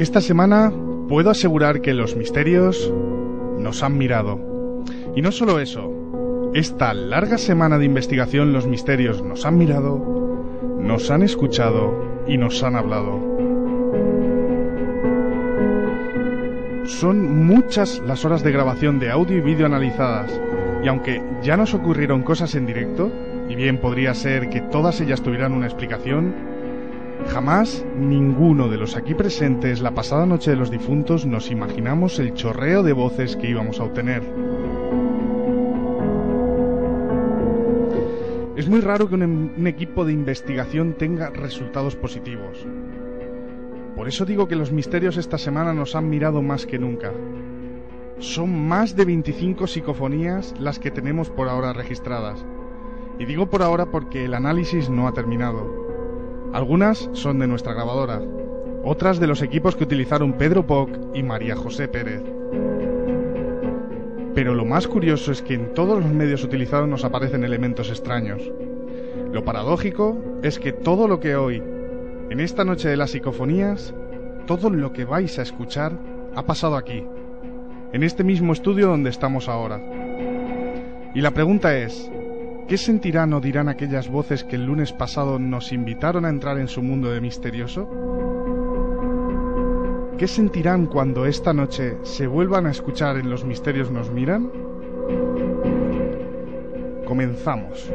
Esta semana puedo asegurar que los misterios nos han mirado. Y no solo eso, esta larga semana de investigación los misterios nos han mirado, nos han escuchado y nos han hablado. Son muchas las horas de grabación de audio y vídeo analizadas, y aunque ya nos ocurrieron cosas en directo, y bien podría ser que todas ellas tuvieran una explicación, jamás ninguno de los aquí presentes la pasada noche de los difuntos nos imaginamos el chorreo de voces que íbamos a obtener. Es muy raro que un, equipo de investigación tenga resultados positivos. Por eso digo que los misterios esta semana nos han mirado más que nunca. Son más de 25 psicofonías las que tenemos por ahora registradas. Y digo por ahora porque el análisis no ha terminado. Algunas son de nuestra grabadora, otras de los equipos que utilizaron Pedro Poc y María José Pérez. Pero lo más curioso es que en todos los medios utilizados nos aparecen elementos extraños. Lo paradójico es que todo lo que hoy, en esta noche de las psicofonías, todo lo que vais a escuchar ha pasado aquí, en este mismo estudio donde estamos ahora. Y la pregunta es, ¿qué sentirán o dirán aquellas voces que el lunes pasado nos invitaron a entrar en su mundo de misterioso? ¿Qué sentirán cuando esta noche se vuelvan a escuchar en Los Misterios nos miran? Comenzamos.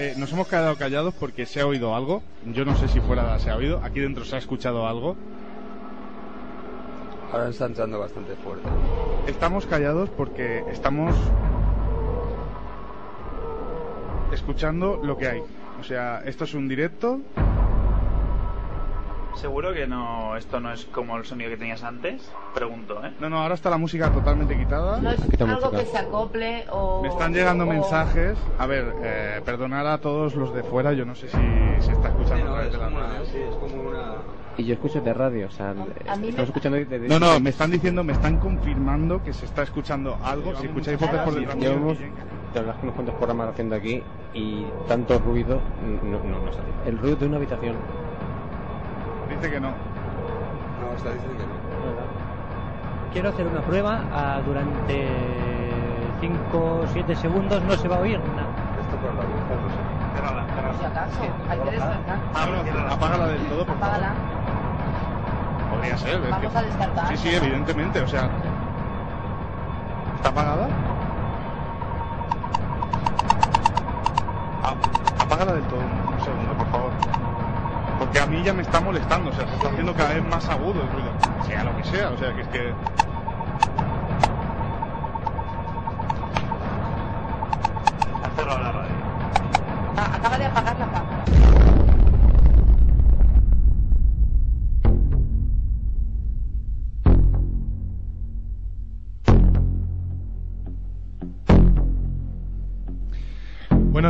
Eh, nos hemos quedado callados porque se ha oído algo. Yo no sé si fuera se ha oído. Aquí dentro se ha escuchado algo. Ahora está entrando bastante fuerte. Estamos callados porque estamos escuchando lo que hay. O sea, esto es un directo. ¿Seguro que no esto no es como el sonido que tenías antes? Pregunto, ¿eh? No, no, ahora está la música totalmente quitada. No es algo música. que se acople o... Me están llegando o- mensajes. A ver, eh, perdonar a todos los de fuera. Yo no sé si se está escuchando a través de la radio. sí, es como una... Y yo escucho de radio, o sea, estamos me- escuchando de, de- No, no, me están diciendo, me están confirmando que se está escuchando algo. Si escucháis voces por detrás Llevamos, verdad es que unos cuantos programas haciendo aquí y tanto ruido, no, no, no sale. El ruido de una habitación. Dice que no. No, está diciendo que no. Quiero hacer una prueba. ah, durante 5 o 7 segundos no se va a oír nada. Esto por la vista, no sé. Cérrala, si cérrala. acaso, hay que descartar. Ah, apágala del todo, por favor. Apágala. Podría ser, es Vamos que- a descartar. Sí, sí, evidentemente, o sea. ¿Está apagada? Ah, apágala del todo, un segundo, por favor. Porque a mí ya me está molestando, o sea, se está haciendo cada vez más agudo el ruido. Sea lo que sea, o sea, que es que.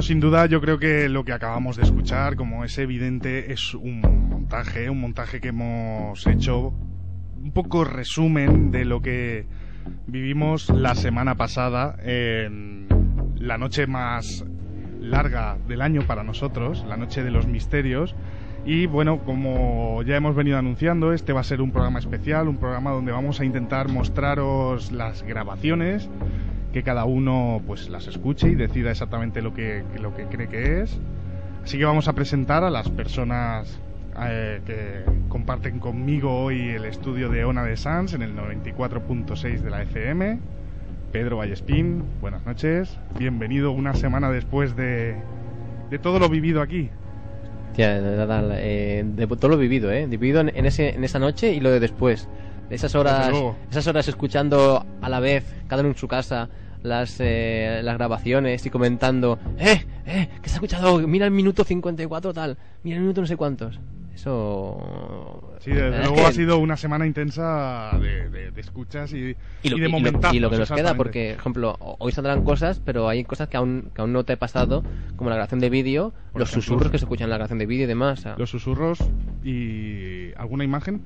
Bueno, sin duda yo creo que lo que acabamos de escuchar, como es evidente, es un montaje, un montaje que hemos hecho un poco resumen de lo que vivimos la semana pasada en la noche más larga del año para nosotros, la noche de los misterios. Y bueno, como ya hemos venido anunciando, este va a ser un programa especial, un programa donde vamos a intentar mostraros las grabaciones, que cada uno pues las escuche y decida exactamente lo que, lo que cree que es. Así que vamos a presentar a las personas eh, que comparten conmigo hoy el estudio de Ona de Sans en el 94.6 de la FM. Pedro Vallespín, buenas noches. Bienvenido una semana después de, de todo lo vivido aquí. Tía, nada, eh, de todo lo vivido, ¿eh? Ese, en esa noche y lo de después. Esas horas, esas horas escuchando a la vez, cada uno en su casa, las, eh, las grabaciones y comentando, ¡eh! ¡eh! Que se ha escuchado, mira el minuto 54 tal, mira el minuto no sé cuántos. Eso. Sí, desde luego ha sido una semana intensa de, de- de escuchas y, y lo, y de momentazos. y lo que nos queda, porque, por ejemplo, ho- hoy saldrán cosas, pero hay cosas que aún, que aún no te he pasado, como la grabación de vídeo, los ejemplo. susurros que se escuchan en la grabación de vídeo y demás. Los susurros y alguna imagen.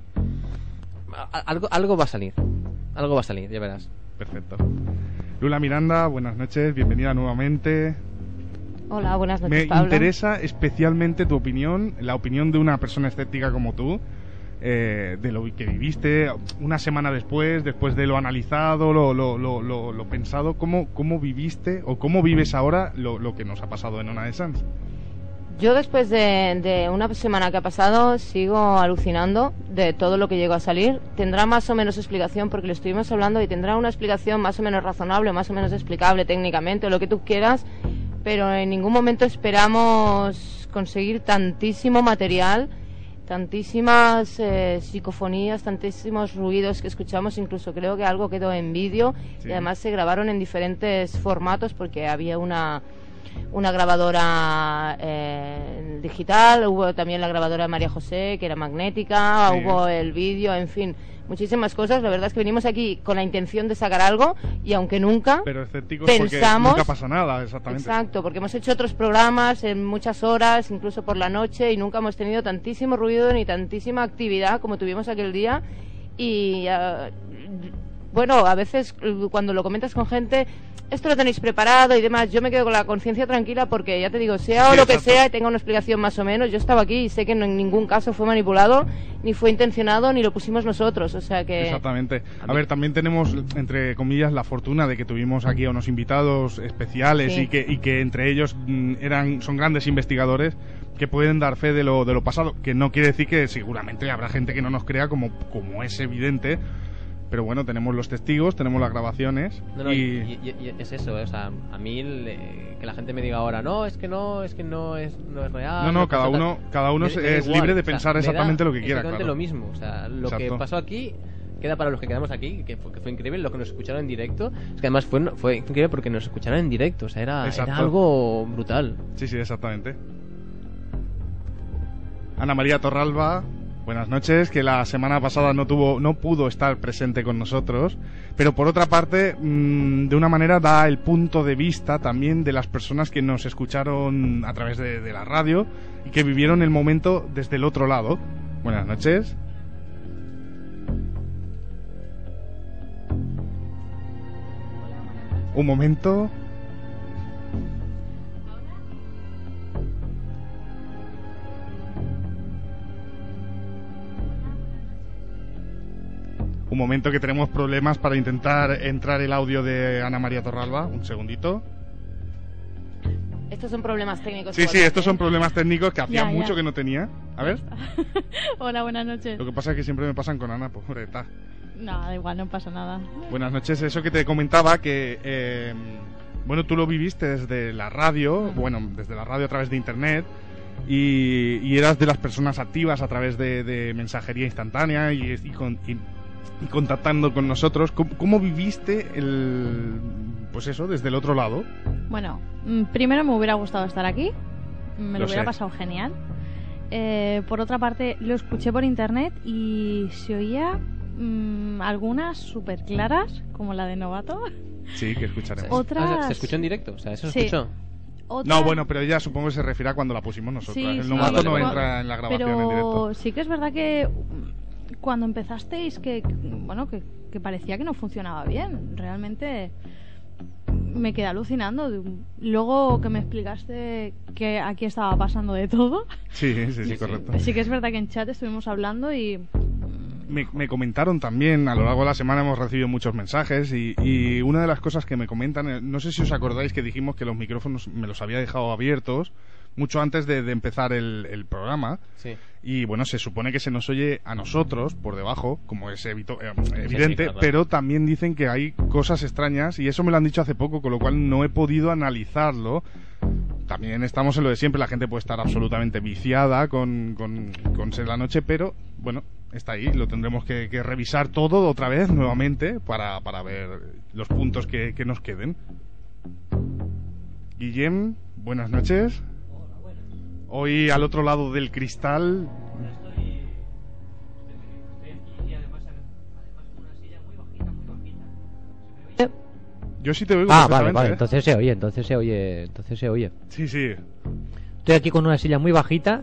Algo, algo va a salir. Algo va a salir, ya verás. Perfecto. Lula Miranda, buenas noches, bienvenida nuevamente. Hola, buenas noches, Me Pablo. interesa especialmente tu opinión, la opinión de una persona escéptica como tú, eh, de lo que viviste una semana después, después de lo analizado, lo, lo, lo, lo- lo pensado, ¿cómo, ¿cómo viviste o cómo vives ahora lo, lo que nos ha pasado en Ona de Sans? Yo después de, de una semana que ha pasado sigo alucinando de todo lo que llegó a salir. Tendrá más o menos explicación porque lo estuvimos hablando y tendrá una explicación más o menos razonable, más o menos explicable técnicamente o lo que tú quieras, pero en ningún momento esperamos conseguir tantísimo material, tantísimas eh, psicofonías, tantísimos ruidos que escuchamos, incluso creo que algo quedó en vídeo Sí. y además se grabaron en diferentes formatos porque había una una grabadora eh, digital, hubo también la grabadora de María José, que era magnética, Sí. hubo el vídeo, en fin, muchísimas cosas. La verdad es que venimos aquí con la intención de sacar algo y aunque nunca, Pero escépticos porque Pensamos- nunca pasa nada, exactamente. exacto, porque hemos hecho otros programas en muchas horas, incluso por la noche, y nunca hemos tenido tantísimo ruido ni tantísima actividad como tuvimos aquel día. Y ah, bueno, a veces eh, cuando lo comentas con gente, esto lo tenéis preparado y demás, yo me quedo con la conciencia tranquila porque ya te digo, sea Sí, o lo que sea y tenga una explicación más o menos, yo estaba aquí y sé que no- en ningún caso fue manipulado, ni fue intencionado, ni lo pusimos nosotros, o sea que... Exactamente. A ver, también tenemos, entre comillas, la fortuna de que tuvimos aquí a unos invitados especiales Sí. y, que, y que entre ellos mm, eran, son grandes investigadores que pueden dar fe de lo, de lo pasado. Que no quiere decir que seguramente habrá gente que no nos crea, como, como es evidente. Pero bueno, tenemos los testigos, tenemos las grabaciones. No, no, y... y, y- y es eso, eh, o sea, a mí que la gente me diga ahora, no, es que no, es que no es, no es real. No, no, cada uno- tal". cada uno es- es igual, libre de o sea, pensar me da exactamente lo que quiera, Exactamente claro. lo mismo, o sea, lo Exacto. que pasó aquí queda para los que quedamos aquí, que fue, que fue increíble, lo que nos escucharon en directo, es que además fue, fue increíble porque nos escucharon en directo, o sea, era, era algo brutal. Sí, sí, exactamente. Ana María Torralba, buenas noches, que la semana pasada no tuvo, no pudo estar presente con nosotros, pero por otra parte, mm, de una manera da el punto de vista también de las personas que nos escucharon a través de, de la radio y que vivieron el momento desde el otro lado. Buenas noches. Un momento. Un momento que tenemos problemas para intentar entrar el audio de Ana María Torralba. Un segundito. Estos son problemas técnicos. Sí, sí, estos son problemas técnicos que hacía Ya, ya. mucho que no tenía. A ver, Hola, buenas noches. lo que pasa es que siempre me pasan con Ana, pobreta. No, da igual, no pasa nada. Buenas noches, eso que te comentaba que... eh, bueno, tú lo viviste desde la radio, bueno, desde la radio a través de internet, y, y eras de las personas activas a través de, de mensajería instantánea y, y con- y- y contactando con nosotros. ¿Cómo, cómo viviste el... pues eso, desde el otro lado? Bueno, mm, primero me hubiera gustado estar aquí. Me lo, Lo hubiera sé. pasado genial. Eh, por otra parte, lo escuché por internet y se oía mm, algunas súper claras, como la de Novato. Sí, que escucharemos. Otras- Ah, ¿Se escuchó en directo? O sea, ¿eso se Sí. escuchó? Otras- No, bueno, pero ella supongo que se refiere a cuando la pusimos nosotros. Sí, el sí. novato Ah, no entra en la grabación pero en directo. sí que es verdad que cuando empezasteis que bueno que, que parecía que no funcionaba bien. Realmente me quedé alucinando. Luego que me explicaste que aquí estaba pasando de todo. Sí, sí, sí, correcto. sí que es verdad que en chat estuvimos hablando y Me, me comentaron también, a lo largo de la semana hemos recibido muchos mensajes y, y una de las cosas que me comentan, eh, no sé si os acordáis que dijimos que los micrófonos me los había dejado abiertos mucho antes de, de empezar el, el programa Sí. y bueno, se supone que se nos oye a nosotros por debajo, como es evito- eh, sí, evidente, pero también dicen que hay cosas extrañas y eso me lo han dicho hace poco, con lo cual no he podido analizarlo. También estamos en lo de siempre, la gente puede estar absolutamente viciada con, con, con Ser la Noche, pero bueno, está ahí, lo tendremos que, que revisar todo otra vez nuevamente para, para ver los puntos que, que nos queden. Guillem, buenas noches. Hoy al otro lado del cristal. Yo eh, sí te oigo. Ah, vale, vale. ¿eh? Entonces se oye, entonces se oye, entonces se oye. Sí, sí. Estoy aquí con una silla muy bajita,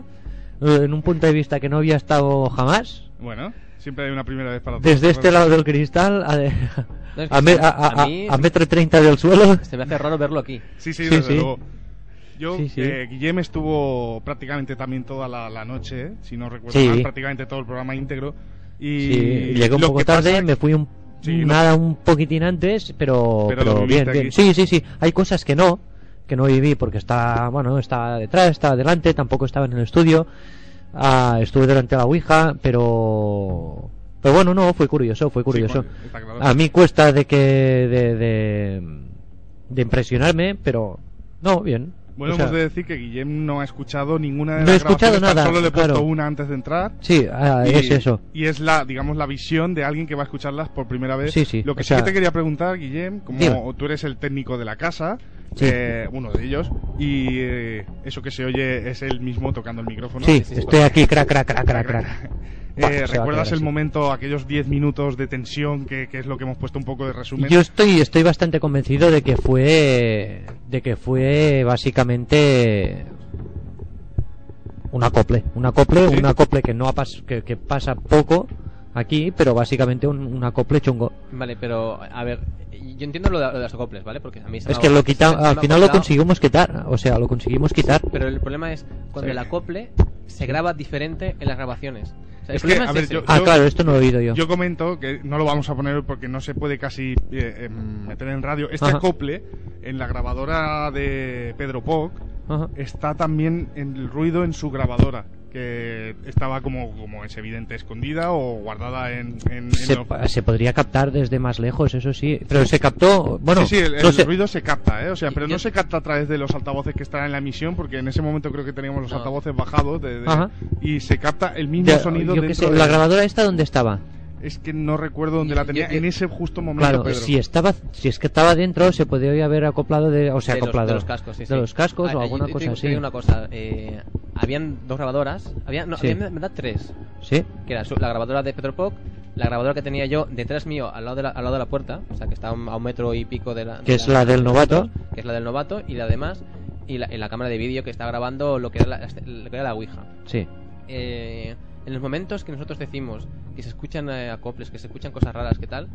eh, en un punto de vista que no había estado jamás. Bueno, siempre hay una primera vez para todos. Desde este lado del cristal, a, de, no, es metro treinta del suelo. Se me hace raro verlo aquí. Sí, sí, desde sí, luego. Yo, Sí, sí. eh, Guillem estuvo prácticamente también toda la, la noche, ¿eh? si no recuerdo Sí. mal, prácticamente todo el programa íntegro. Y Sí, llegué un poco tarde, me fui un no- nada un poquitín antes, pero, Pero bien, bien. aquí. Sí, sí, sí. Hay cosas que no, que no viví porque está, bueno, estaba detrás, estaba delante, tampoco estaba en el estudio. Ah, estuve delante de la Ouija, pero pero bueno, no, fue curioso, fue curioso. Sí, claro. A mí cuesta de que de, de, de impresionarme, pero no, bien. Bueno, O sea, hemos de decir que Guillem no ha escuchado ninguna de No las he escuchado nada, Solo le he puesto claro. una antes de entrar. Sí, ah, y, es eso. Y es la, digamos, la visión de alguien que va a escucharlas por primera vez. Sí, sí, Lo que o sí sea- que te quería preguntar, Guillem, como Dime. tú eres el técnico de la casa, Sí. eh, uno de ellos, y eh, eso que se oye es él mismo tocando el micrófono. Sí, estoy aquí, crac, crac, crac, crac, crac. Eh, ¿Recuerdas el así. momento, aquellos 10 minutos de tensión, que, que es lo que hemos puesto un poco de resumen? Yo estoy, estoy bastante convencido de que fue, de que fue básicamente un acople, un acople, Sí. un acople que no ha pas- que, que pasa poco aquí, pero básicamente un, un acople chungo. Vale, pero a ver, yo entiendo lo de, lo de los acoples, ¿vale? Porque a mí se Es me que lo al final lo conseguimos quitar, o sea, lo conseguimos quitar. Pero el problema es cuando Sí. el acople se graba diferente en las grabaciones. Sea, Es que, a ver, ese. yo- Ah, claro, esto no lo he oído yo. Yo comento que no lo vamos a poner porque no se puede casi eh, em, meter en radio. Este Ajá. acople en la grabadora de Pedro Poc Ajá. está también en el ruido en su grabadora, que estaba como, como es evidente escondida o guardada en, en, en Se, los- se podría captar desde más lejos, eso sí, pero se captó, bueno, sí, sí, el, no el sé. ruido se capta, ¿eh? O sea, pero no se capta a través de los altavoces que están en la emisión, porque en ese momento creo que teníamos los No. altavoces bajados de- de- Ajá. y se capta el mismo Ya, sonido yo dentro sé, de- la grabadora esta dónde estaba. Es que no recuerdo dónde la tenía yo- en ese justo momento, Claro, Pedro. si estaba, si es que estaba dentro, se podría haber acoplado de, o sea, de los, acoplado de los cascos, sí, de sí. los cascos Ah, o alguna yo cosa así. una cosa, eh, habían dos grabadoras, había, no, Sí. había en verdad tres, Sí, que era la grabadora de Pedro Poc, la grabadora que tenía yo detrás mío al lado de la, al lado de la puerta, o sea que está a un, metro y pico de la... Que de es la del de novato. Que es la del novato y la demás, y la, y la cámara de vídeo que está grabando lo que era la, lo que era la Ouija. sí. Eh, en los momentos que nosotros decimos que se escuchan eh, acoples, que se escuchan cosas raras, que tal,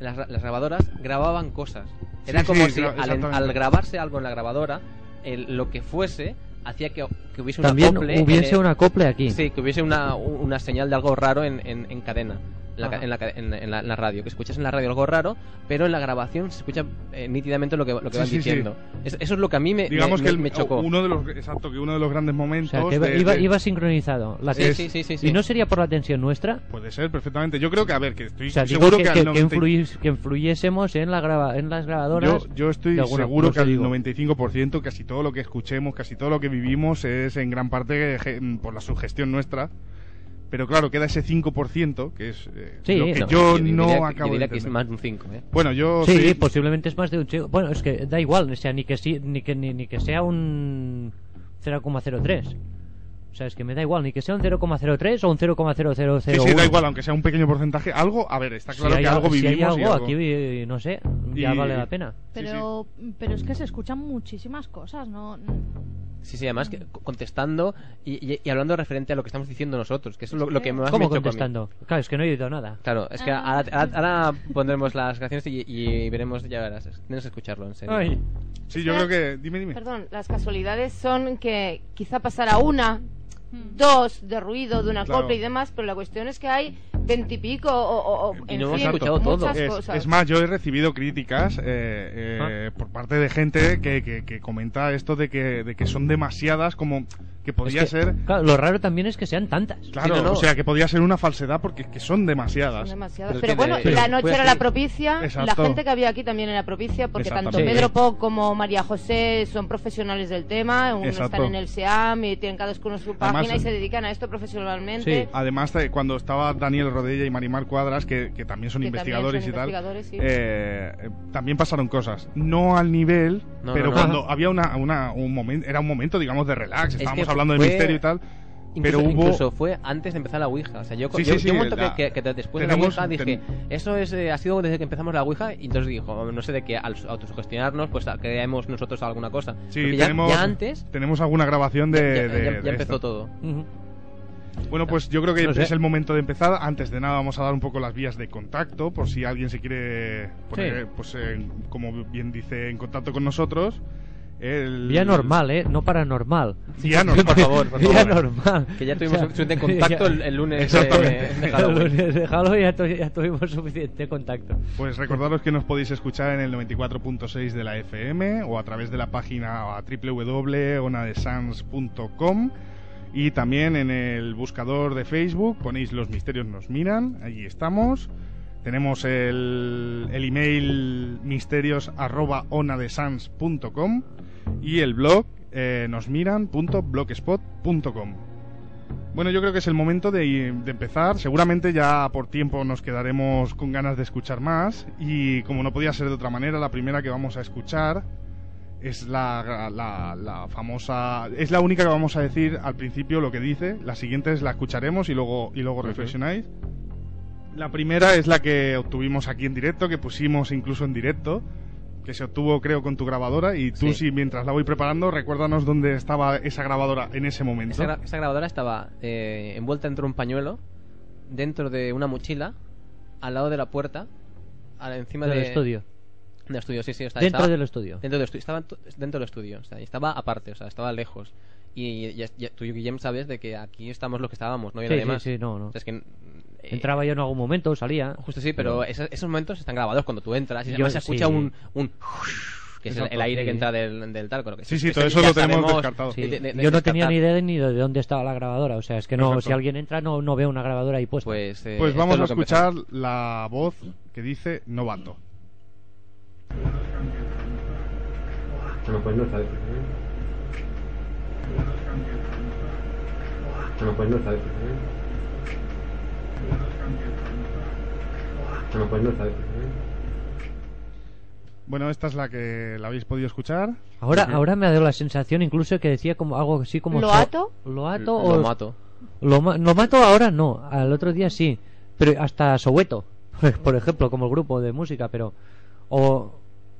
las, las grabadoras grababan cosas. Era Sí, como sí, si al, al grabarse algo en la grabadora, el- lo que fuese hacía que, que hubiese un También acople. hubiese en- un acople aquí. Sí, que hubiese una, una señal de algo raro en, en, en cadena. En la, en, la, ca- en- en la- en la radio, que escuchas en la radio algo raro, pero en la grabación se escucha eh, nítidamente lo que, lo que Sí, van sí, sí. diciendo. Es- eso es lo que a mí me, Digamos me- que me- el- me chocó. uno de los exacto que uno de los grandes O momentos sea, que iba, de- iba, de- iba sincronizado. La Sí, sí, sí, sí, sí. Y no sería por la tensión nuestra. puede ser perfectamente yo creo que a ver que estoy O sea, seguro que, que, que, al que 90 influís- que influyésemos en, la graba, en las grabadoras. yo, yo estoy alguna- seguro no que al digo. 95% casi todo lo que escuchemos casi todo lo que vivimos es en gran parte je- por la sugestión nuestra pero claro queda ese 5% que es eh, Sí, lo que no, yo, no acabo diría de que es más de un 5, ¿eh? bueno yo Sí, soy- posiblemente es más de un chico. Bueno, es que da igual, o sea, ni que, sí, ni, que, ni, ni que sea un 0,03. O sea, es que me da igual, ni que sea un 0,03 o un 0,0001. sí, sí, da igual aunque sea un pequeño porcentaje algo a ver está Si claro hay que algo si hay vivimos y algo, algo- aquí, eh, no sé, ya Y- vale la pena. Pero, pero es que se escuchan muchísimas cosas, ¿no? Sí, sí, además que co- contestando y, y- y hablando referente a lo que estamos diciendo nosotros, que eso es lo, lo que más ¿Cómo me contestando? Claro, es que no he oído nada. Claro, es que Ah. ahora, ahora- ahora pondremos las canciones y, y veremos, ya verás, tienes que escucharlo, en serio. Ay. sí yo creo que dime dime Perdón, las casualidades son que quizá pasara una, dos de ruido, de una Claro. copla y demás, pero la cuestión es que hay veintipico o, o, o Y en no hemos fin, escuchado todo. Es, cosas. es más, yo he recibido críticas eh, eh, por parte de gente que, que- que comenta esto de que, de que son demasiadas, como que Es que, ser. claro, lo raro también es que sean tantas. Claro, no, no. o sea, que podía ser una falsedad porque es que son Son demasiadas. Pero bueno, de- la noche Pues era sí. la propicia, Exacto. la gente que había aquí también era propicia, porque tanto. Pedro Poc como María José son profesionales del tema, uno Exacto. están en el SEAM y tienen cada uno su página Además, y se dedican a esto profesionalmente. Sí. Además, eh, cuando estaba Daniel Rodella y Marimar Cuadras, que, que también son Que también investigadores son y tal, investigadores, eh, eh, también pasaron cosas. No al nivel, No, pero no, no. cuando había una, una- un momento, era un momento, digamos, de relax, Es estábamos que hablando de fue- misterio y tal. Incluso, pero hubo incluso fue antes de empezar la Ouija. O sea, yo, Sí, yo, sí, sí, yo un momento la- que, que- que después tenemos- de la Ouija dije, ten- eso es, eh, ha sido desde que empezamos la Ouija. Y entonces dijo, no sé de qué, al autosugestionarnos, pues creemos nosotros alguna cosa. Sí, Porque ya, tenemos, ya antes tenemos alguna grabación de, ya, de- ya- ya de empezó esto. todo. Bueno, pues yo creo que No sé. es el momento de empezar. Antes de nada vamos a dar un poco las vías de contacto por si alguien se quiere poner, Sí. pues en- como bien dice, en contacto con nosotros. El... Vía normal, ¿eh? No paranormal. Vía normal. Por favor, por Vía favor. normal. Que ya tuvimos O sea, suficiente contacto el, el lunes Exactamente. de, de El Halloween. lunes de Halloween ya, tu- ya tuvimos suficiente contacto. Pues recordaros que nos podéis escuchar en el 94.6 de la FM o a través de la página www.onadesans.com y también en el buscador de Facebook ponéis Los Misterios Nos Miran, allí estamos. Tenemos el, el email misterios.onadesans.com y el blog eh, nosmiran.blogspot.com. Bueno, yo creo que es el momento de, de empezar. Seguramente ya por tiempo nos quedaremos con ganas de escuchar más. Y como no podía ser de otra manera, la primera que vamos a escuchar es la, la- la famosa. Es la única que vamos a decir al principio lo que dice. La siguiente es la escucharemos y luego, y luego reflexionáis. La primera es la que obtuvimos aquí en directo, que pusimos incluso en directo. Que se obtuvo, creo, con tu grabadora. Y tú, Sí. si mientras la voy preparando, recuérdanos dónde estaba esa grabadora en ese momento. Esa, gra- esa grabadora estaba eh, envuelta dentro de un pañuelo, dentro de una mochila, al lado de la puerta, a- encima Del de- estudio. Del estudio, sí, sí. está- Dentro estaba- del estudio. Dentro del estudio. Estaba dentro del estudio. O sea, estaba aparte, o sea, estaba lejos. Y ya, ya- tú, Guillem, sabes de que aquí estamos los que estábamos, no hay Sí, nadie sí, más. sí, no, no. O sea, es que, Entraba yo en algún momento, salía. Justo sí, pero esos, esos momentos están grabados cuando tú entras y Yo- además se escucha sí. un, un que es el, Exacto, el aire sí. que entra del, del talco. que Sí, sí, todo eso lo tenemos sabemos descartado. Sí, de- de- de yo no tenía ni idea de ni de dónde estaba la grabadora. O sea, es que no, si alguien entra no, no veo una grabadora ahí puesta. Pues, eh, Pues vamos es a escuchar la voz que dice novato. Bueno, pues no está difícil. ¿eh? Bueno, pues no está difícil. ¿eh? Bueno, pues no. Bueno, esta es la que la habéis podido escuchar. Ahora, ahora me ha dado la sensación incluso que decía como algo así como... So- ¿Loato Lo o...? mato. Lo, ma- lo mato ahora no, al otro día sí. Pero hasta Soweto, por ejemplo, como el grupo de música, pero... O...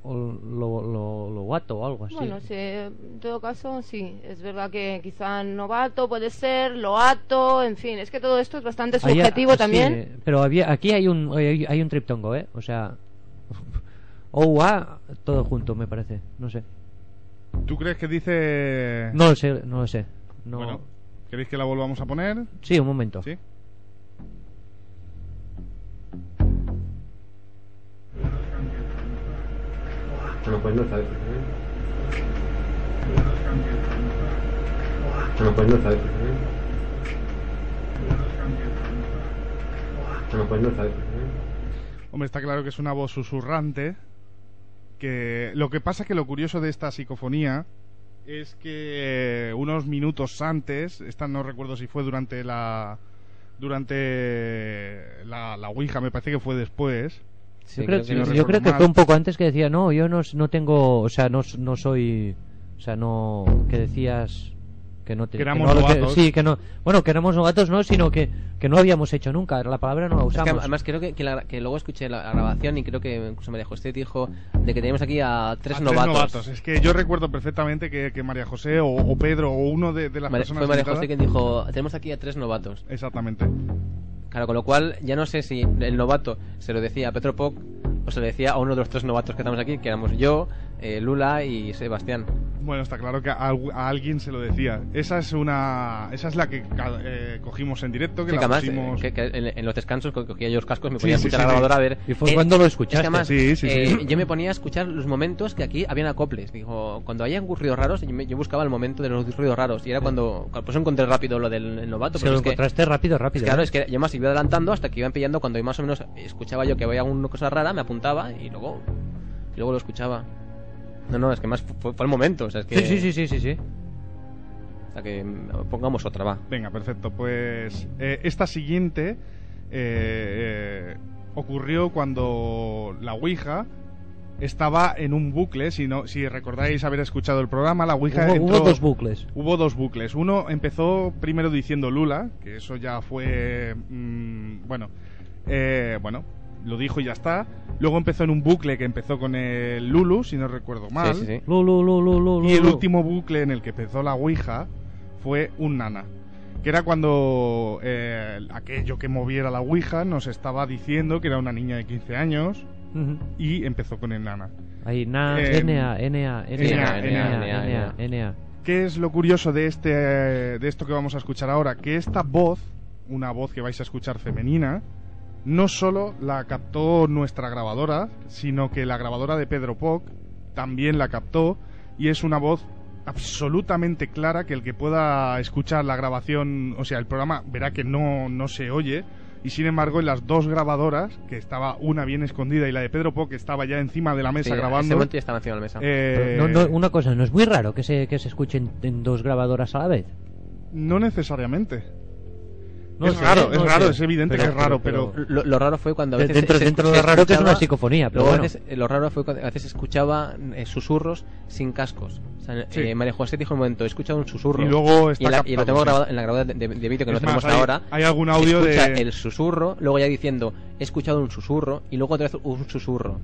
o lo, lo, lo guato o algo así. Bueno, sí, en todo caso, sí. Es verdad que quizá novato puede ser, loato, en fin. Es que todo esto es bastante subjetivo sí, también. pero había, aquí hay un, hay, hay un triptongo, ¿eh? O sea... O A, todo junto, me parece. No sé. ¿Tú crees que dice... No lo sé, no lo sé. No... Bueno, ¿queréis que la volvamos a poner? Sí, un momento. Sí. Pues no. ¿eh? Bueno, pues no. ¿eh? Bueno, pues no. ¿eh? Hombre, está claro que es una voz susurrante. Que lo que pasa que lo curioso de esta psicofonía es que unos minutos antes, esta no recuerdo si fue durante la durante la, la Ouija, me parece que fue después. Sí, yo creo, creo que yo creo que fue un poco antes que decía, no, yo no, no tengo, o sea, no, no soy, o sea, no, que decías que no te, Que que éramos no- que- novatos. sí, que no, bueno, que éramos novatos no, sino que, que no habíamos hecho nunca, la palabra no la Es que usamos. además creo que, que, la- que luego escuché la, la grabación y creo que incluso María José dijo de que teníamos aquí a tres, A novatos. Es que yo recuerdo perfectamente que, que María José o, o Pedro o uno de, de las personas fue María José quien dijo, tenemos aquí a tres novatos. Exactamente. Claro, con lo cual ya no sé si el novato se lo decía a Petro Poc o se lo decía a uno de los tres novatos que estamos aquí, que éramos yo, eh, Lula y Sebastián. Bueno, está claro que a, a alguien se lo decía. Esa es una, esa es la que eh, cogimos en directo, que Sí, la que además, pusimos- eh, que, que en, en los descansos co- cogía yo los cascos, me ponía sí, a escuchar sí, la grabadora a ver. Y fue Eh, cuando lo es que escuchaste. además, Sí, sí, sí. eh, yo me ponía a escuchar los momentos que aquí habían acoples. Digo, cuando había ruidos raros, yo, me- yo buscaba el momento de los ruidos raros. Y era cuando. Por eso encontré rápido lo del el novato. Se lo es que- encontraste rápido, rápido. Claro, ¿eh? es que yo más iba adelantando hasta que iban pillando cuando más o menos escuchaba yo que había alguna cosa rara, me apuntaba y luego y luego lo escuchaba. No, no, es que más fue, fue el momento, o sea, es que Sí, sí, sí, sí, sí, sí. o sea, que mm, pongamos otra, va. Venga, perfecto. Pues eh, esta siguiente eh, eh, ocurrió cuando la Ouija estaba en un bucle. Si, no, si recordáis haber escuchado el programa, la Ouija Hubo, entró- hubo dos bucles. Hubo dos bucles. Uno empezó primero diciendo Lula, que eso ya fue. mm, bueno, eh, bueno, lo dijo y ya está. Luego empezó en un bucle que empezó con el Lulu, si no recuerdo mal. Sí, sí, sí. Lulu, Lulu, Lulu, y el último bucle en el que empezó la Ouija fue un nana. Que era cuando eh, aquello que moviera la Ouija nos estaba diciendo que era una niña de 15 años uh -huh. y empezó con el nana. Ahí, na, eh, NA, NA, NA, NA, ¿Qué es lo curioso de, este, de esto que vamos a escuchar ahora? Que esta voz, una voz que vais a escuchar femenina, no solo la captó nuestra grabadora, sino que la grabadora de Pedro Poc también la captó y es una voz absolutamente clara que el que pueda escuchar la grabación, o sea, el programa verá que no, no se oye y sin embargo en las dos grabadoras, que estaba una bien escondida y la de Pedro Poc estaba ya encima de la mesa Sí, grabando, momento ya estaba encima de la mesa. eh, No, no, una cosa, ¿no es muy raro que se, que se escuchen en dos grabadoras a la vez? no necesariamente. No es sé, raro, no es sé. raro, es evidente Pero- que es raro, pero- pero, Lo, lo raro fue cuando a veces dentro- se- dentro se de lo raro que es una psicofonía, pero bueno. veces- eh, lo raro fue cuando a veces escuchaba eh, susurros sin cascos. O sea, Sí. eh, María José dijo un momento, he escuchado un susurro. Y luego está y, la- y lo captado, tengo sí. grabado en la grabadora de, de- de vídeo que no Es tenemos más, hay- ahora. hay algún audio escucha de- el susurro, luego ya diciendo, he escuchado un susurro, y luego otra vez un susurro.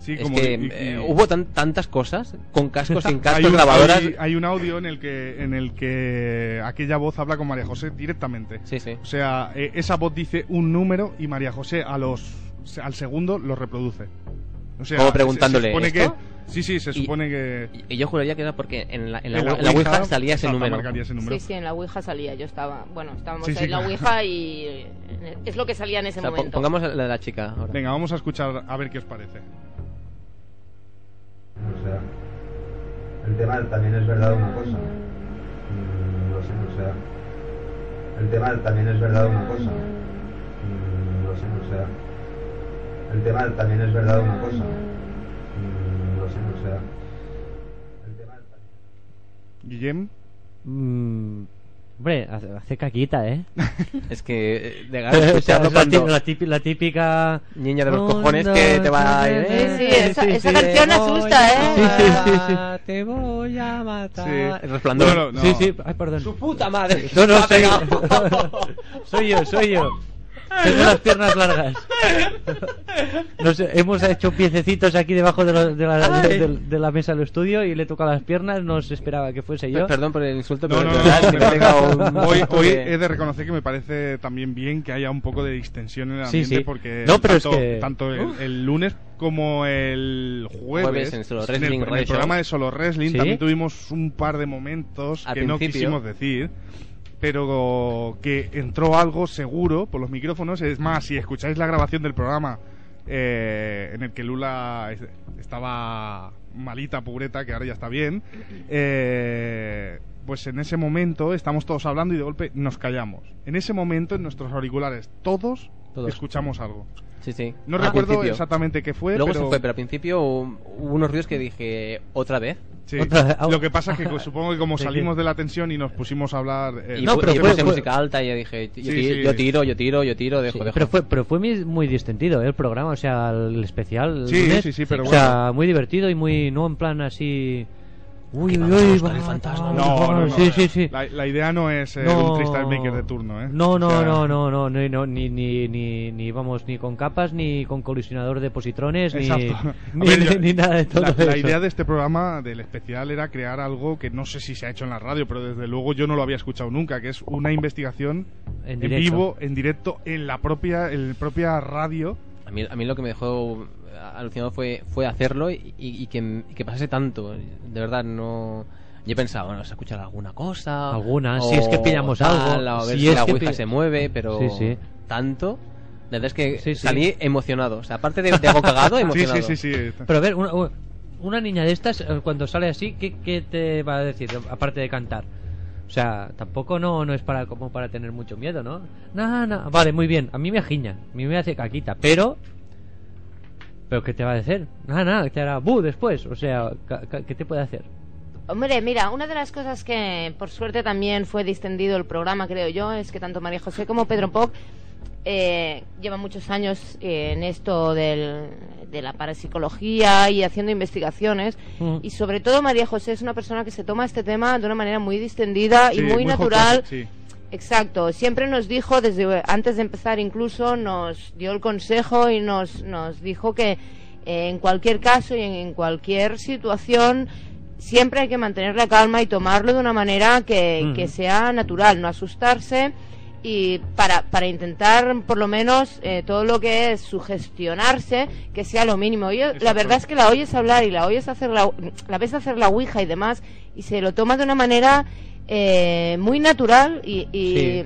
Sí, es como que y- y- eh, hubo tan- tantas cosas, con cascos, sin hay cascos, un, grabadoras. hay- hay un audio en el que en el que aquella voz habla con María José directamente. Sí, sí. O sea, eh, esa voz dice un número y María José a los al segundo lo reproduce. O sea, Como se- preguntándole, se supone ¿esto? que sí, sí, se Y- supone que Y, y yo juraría que era porque en la, en la, en la en la Ouija Ouija salía ese número. ese número. Sí, sí, en la Ouija salía. Yo estaba. Bueno, estábamos Sí, sí, en la claro. Ouija y. eh, Es lo que salía en ese O sea, momento. pongamos la la de la chica ahora. Venga, vamos a escuchar a ver qué os parece. O sea, el tema también es verdad una cosa. Mm, No sé, o sea, el tema también es verdad una cosa. Mm, No sé, o sea, el tema también es verdad una cosa. Mm, No sé, o sea, el tema Guillem, Mm, hombre, hace, hace caquita, ¿eh? Es que eh, de ganas de escucharlo es la, cuando tí- la típi- la típica... niña de los cojones que te va a ir. Sí, ¿eh? sí, esa- esa canción Te voy asusta, a ¿eh? Sí, sí, sí, sí. matar, Te voy a matar. Sí. El resplandor. No, no, no. Sí, sí, ay, perdón. Su puta madre. No, no, soy soy yo, soy yo. Tengo las piernas largas. No sé, hemos hecho piececitos aquí debajo de, lo- de la, de- de- de la mesa del estudio y le toca las piernas, no se esperaba que fuese yo. Perdón por el insulto, No, pero no, no, verdad, no, si no, me Hoy, hoy he de reconocer que me parece también bien que haya un poco de distensión en el Sí, ambiente sí. porque No, pero es tanto, que- tanto el, el lunes como el jueves, Jueves en Solo el- Wrestling en el, programa de Solo Wrestling ¿Sí? también tuvimos un par de momentos Al que no principio. quisimos decir pero que entró algo seguro por los micrófonos. Es más si escucháis la grabación del programa eh, en el que Lula es- estaba malita, pobreta, que ahora ya está bien, eh, pues en ese momento estamos todos hablando y de golpe nos callamos. En ese momento, en nuestros auriculares, todos, Todos. escuchamos algo. Sí, sí. No recuerdo exactamente qué fue, Luego pero... se fue, pero al principio hubo unos ruidos que dije, ¿otra vez? Sí. Otra vez. Lo que pasa es que pues, supongo que como Sí, salimos sí. de la tensión y nos pusimos a hablar... eh, Y, No, pero y fue- música alta y yo dije, yo, Sí, ti- sí. yo tiro, yo tiro, yo tiro, dejo, Sí, dejo. pero fue, pero fue muy, muy distendido ¿eh? el programa, o sea, el especial. el Sí, lunes. sí, sí, pero O bueno. sea, muy divertido y muy. No en plan así. Uy, uy, uy, el va, fantasma. No, no, no. Sí, sí, sí. La, la idea no es No. un freestyle maker de turno, ¿eh? No, no, O sea, no, no, no, no, no, ni, ni, ni, ni, vamos, ni con capas, ni con colisionador de positrones, ni, ni, ver, yo- ni nada de todo la, eso. la idea de este programa, del especial, era crear algo que no sé si se ha hecho en la radio, pero desde luego yo no lo había escuchado nunca, que es una investigación En vivo, en directo, en la propia, en la propia radio. A mí, a mí lo que me dejó alucinado fue, fue hacerlo y, y que, y que pasase tanto. De verdad, no... Yo pensaba, bueno, ¿se escuchar alguna cosa? Alguna, si es que pillamos tal, algo, O a ver si si, es la que Ouija pi- se mueve, pero Sí, sí. tanto... La verdad es que Sí, sí. salí emocionado. O sea, aparte de, de algo cagado, emocionado. sí, sí, sí. Pero a ver, una, una niña de estas, eh, cuando sale así, ¿qué, qué te va a decir, aparte de cantar? O sea, tampoco no, no es para como para tener mucho miedo, ¿no? Nada, nada. Vale, muy bien. A mí me agiña, a mí me hace caquita, pero... ¿Pero qué te va a decir? Nada, nada, te hará bu después. O sea, ¿qué te puede hacer? Hombre, mira, una de las cosas que por suerte también fue distendido el programa, creo yo, es que tanto María José como Pedro Poc eh, lleva muchos años eh, en esto del- de la parapsicología y haciendo investigaciones. Mm. Y sobre todo María José es una persona que se toma este tema de una manera muy distendida Sí, y muy, natural. sí. Exacto, siempre nos dijo, desde antes de empezar incluso, nos dio el consejo y nos, nos dijo que eh, en cualquier caso y en, cualquier situación siempre hay que mantener la calma y tomarlo de una manera que, que sea natural, no asustarse y para, para intentar por lo menos eh, todo lo que es sugestionarse que sea lo mínimo. Yo, la verdad es que la oyes hablar y la oyes hacer la, la ves hacer la ouija y demás y se lo toma de una manera eh, muy natural y, y Sí.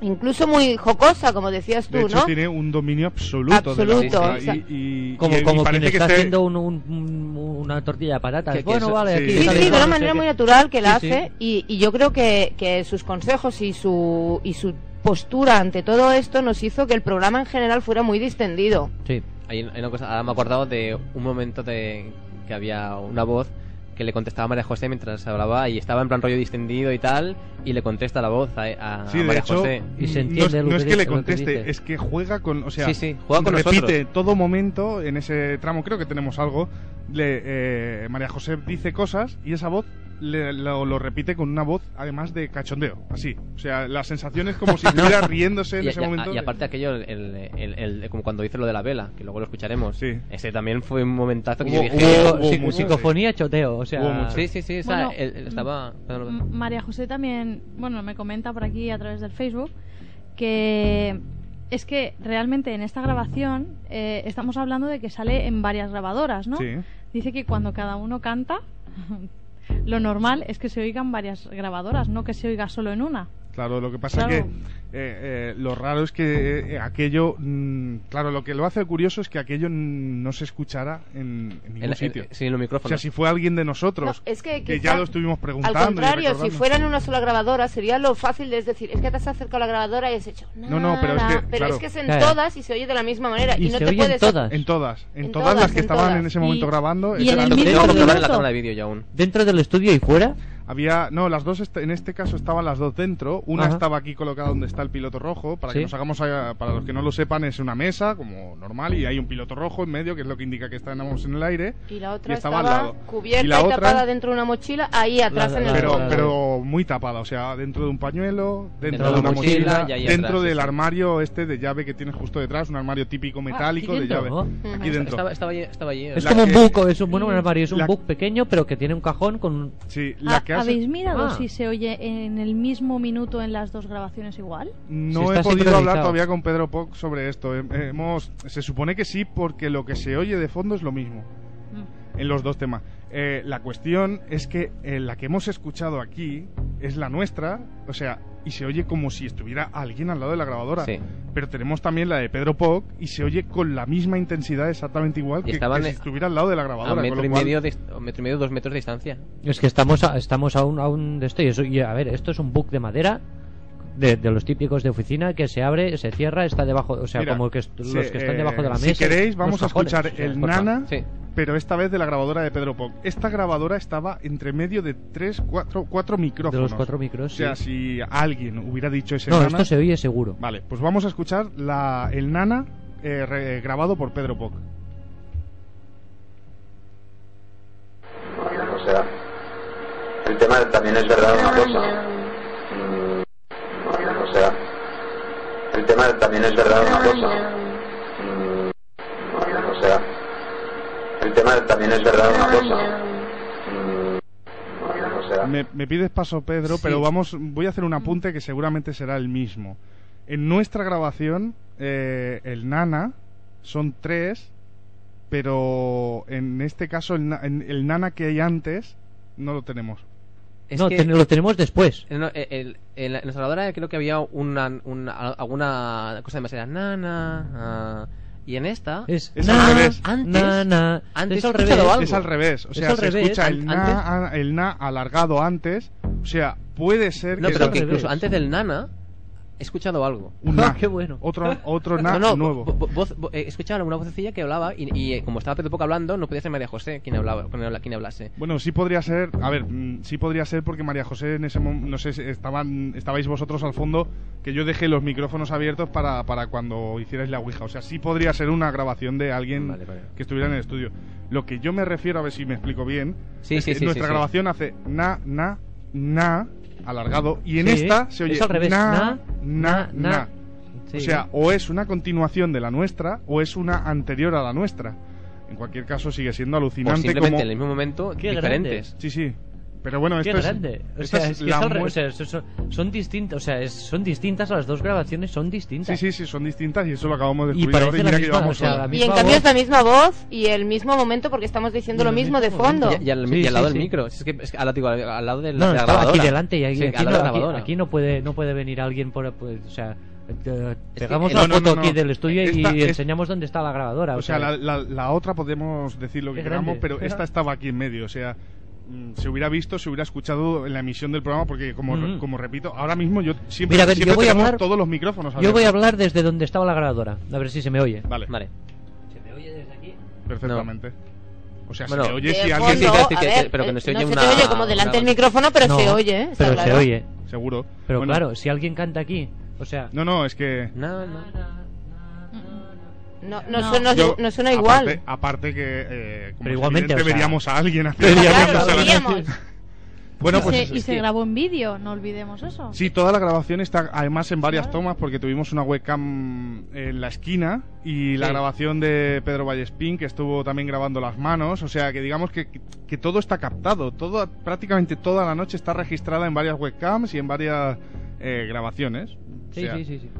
incluso muy jocosa, como decías tú, De hecho, ¿no? tiene un dominio absoluto. de la Absoluto, y, y- Como, y- y como quien está esté- haciendo un- un- un- una tortilla de patatas. Que- que bueno, eso- vale, sí. aquí Sí, de una manera muy natural que la Sí, sí. hace y, y yo creo que, que sus consejos y su, y su postura ante todo esto nos hizo que el programa en general fuera muy distendido. Sí. Hay, hay una cosa, ahora me he acordado de un momento de que había una voz que le contestaba a María José mientras hablaba y estaba en plan rollo distendido y tal y le contesta la voz a, a Sí, María hecho, José. Y se no entiende es, lo no que es que dice, le que conteste, es que juega con, o sea, Sí, sí, juega con repite nosotros. todo momento en ese tramo, creo que tenemos algo, le, eh, María José dice cosas y esa voz le- lo, lo repite con una voz además de cachondeo, así, o sea, la sensación es como si estuviera riéndose en Y, ese y- momento. y aparte aquello, el, el- el- como cuando dice lo de la vela, que luego lo escucharemos. Sí. Ese también fue un momentazo que Hubo- yo dije... hubo- Hubo- hubo psic- mucho, psicofonía, choteo, o sea... Sí, sí, sí, o sea, Bueno, él- él estaba... María José también, bueno, me comenta por aquí a través del Facebook que es que realmente en esta grabación eh, estamos hablando de que sale en varias grabadoras, ¿no? Sí. Dice que cuando cada uno canta, lo normal es que se oigan varias grabadoras, no que se oiga solo en una. Claro, lo que pasa Claro. es que eh, eh, lo raro es que eh, aquello, mm, claro, lo que lo hace curioso es que aquello mm, no se escuchara en, en ningún En- en- sitio. sí, en los o sea, si fue alguien de nosotros, No, es que ya lo estuvimos preguntando. Al contrario, si recordando. fuera en una sola grabadora sería lo fácil de es decir, es que te has acercado a la grabadora y has hecho No, no, pero es nada, que, pero claro. es que es en Claro. todas y se oye de la misma manera y, Y no se te oyen puedes todas. En todas, en, En todas, todas, las que en estaban todas. en ese momento Y- grabando. y en el la- mismo en la minuto. cámara de vídeo ya aún. Dentro del estudio y fuera, Había, no, las dos, en este caso estaban las dos dentro. Una Ajá. estaba aquí colocada donde está el piloto rojo. Para Sí. que nos hagamos, a- para los que no lo sepan, es una mesa, como normal, y hay un piloto rojo en medio, que es lo que indica que estamos en el aire. Y la otra Y estaba estaba, al lado. cubierta Y y, la otra- tapada dentro de una mochila, ahí atrás La- en el la- Pero, pero muy tapada, o sea, dentro de un pañuelo, dentro, Dentro de una la mochila mochila, y ahí dentro atrás, del sí. armario este de llave que tienes justo detrás, un armario típico metálico aquí de dentro, llave. Aquí dentro. Estaba, estaba allí. Estaba allí es La como un buco, es un, bueno, un armario, es un la- buc pequeño, pero que tiene un cajón con... un- Sí, la Ah, que has- ¿Habéis mirado Ah. si se oye en el mismo minuto en las dos grabaciones igual? No Si he podido hablar todavía con Pedro Poc sobre esto. Hem- Hemos, se supone que sí, porque lo que se oye de fondo es lo mismo Mm. en los dos temas. Eh, la cuestión es que eh, la que hemos escuchado aquí es la nuestra, o sea, y se oye como si estuviera alguien al lado de la grabadora. Sí. Pero tenemos también la de Pedro Poc y se oye con la misma intensidad exactamente igual que, si es- estuviera al lado de la A grabadora. con metro y, medio de, a metro y medio, dos metros de distancia. Es que estamos a, estamos a un, a un de esto y, eso, y a ver, esto es un buc de madera de, de los típicos de oficina que se abre, se cierra, está debajo, o sea, Mira, como que est- sí, los que están eh, debajo de la si mesa. queréis, los vamos a cajones, escuchar o sea, el. Nana, Sí. pero esta vez de la grabadora de Pedro Poc. Esta grabadora estaba entre medio de tres, cuatro, cuatro de micrófonos. los cuatro micros. O sea, sí. si alguien hubiera dicho ese No, Nana... esto se oye seguro. Vale, pues vamos a escuchar la, el Nana eh, re- grabado por Pedro Poc. O sea, el tema también es verdad una cosa. Sea, el tema también es verdad una cosa. Mm, O sea, el tema también es verdad una cosa. Mm, O sea, Me, me pides paso, Pedro, Sí. pero vamos, voy a hacer un apunte que seguramente será el mismo. En nuestra grabación, eh, el Nana son tres, pero en este caso el, na- en- el Nana que hay antes no lo tenemos. Es no, que- ten- lo tenemos después. No, el- en la en nuestra grabadora creo que había una, una- alguna cosa demasiada nana ah, y en esta Es, Es na, al revés. Antes- na, na. antes es al revés. algo. Es al revés, o Es sea, al se revés. escucha el na, a- el na alargado antes, o sea, puede ser no que pero al que incluso antes del nana He escuchado algo. Un na. Qué bueno. Otro, otro na no, no, nuevo. vo- vo- voz- vo- eh, escuchaba una vocecilla que hablaba y, y, eh, como estaba Pedro Poca hablando, no podía ser María José quien hablaba, quien habla- quien hablase. Bueno, sí podría ser, a ver, mm, sí podría ser porque María José en ese momento, no sé, estaban, estabais vosotros al fondo, que yo dejé los micrófonos abiertos para, para cuando hicierais la Ouija. O sea, sí podría ser una grabación de alguien Vale, vale. que estuviera en el estudio. Lo que yo me refiero, a ver si me explico bien, Sí, es sí, que sí, nuestra grabación hace na, na, na, alargado, y en Sí, esta se oye es al revés. na, Na, na, na, na. na. Sí. O sea, o es una continuación de la nuestra o es una anterior a la nuestra. En cualquier caso sigue siendo O alucinante simplemente como... en el mismo momento Qué diferentes. Sí, sí. Pero bueno, Qué esto es, grande. O esta sea, es es que es muestra- o sea, son, son distintas, o sea, es- son distintas a las dos grabaciones, son distintas. Sí, sí, sí, son distintas y eso lo acabamos de Y descubrir ahora y mira que misma, llevamos o sea, Y en cambio voz. es la misma voz y el mismo momento porque estamos diciendo lo mismo de fondo. Y, y al, Sí, y al lado sí, del sí. micro. Es que, es que al, lado, digo, al, al lado del, No, de la estaba aquí grabadora. delante y aquí, Sí, aquí al no, aquí- grabadora. aquí no puede no puede venir alguien por pues, o sea eh, pegamos la no, foto no, aquí del estudio Esta y es- enseñamos dónde está la grabadora O sea, la, la- la otra podemos decir lo que Qué queramos, pero esta estaba aquí en medio. O sea, se hubiera visto, se hubiera escuchado en la emisión del programa, porque como, Mm. como repito, ahora mismo yo siempre, Mira, a ver, siempre yo voy a hablar- todos los micrófonos yo voy a hablar desde donde estaba la grabadora a ver si se me oye Vale, Vale. se me oye desde aquí perfectamente. O sea, Bueno, si me oye, si alguien... Sí, sí, a sí, que- ver, pero que no se eh, oye se una- te oye como delante del una- micrófono, pero No, se oye, ¿eh? Pero claro. se oye Seguro. pero Bueno, claro si alguien canta aquí o sea No, no, es que... No, no. No, no, No. suena, yo- no suena igual. Aparte que... Eh, como Pero igualmente, o sea- veríamos a alguien Claro, veríamos. Bueno, y pues se, y se grabó en vídeo, no olvidemos eso. Sí, toda la grabación está además en varias Claro. tomas porque tuvimos una webcam en la esquina y la Sí. grabación de Pedro Vallespín que estuvo también grabando las manos, o sea que digamos que, que todo está captado, todo prácticamente toda la noche está registrada en varias webcams y en varias eh, grabaciones. O sí, sea, sí sí sí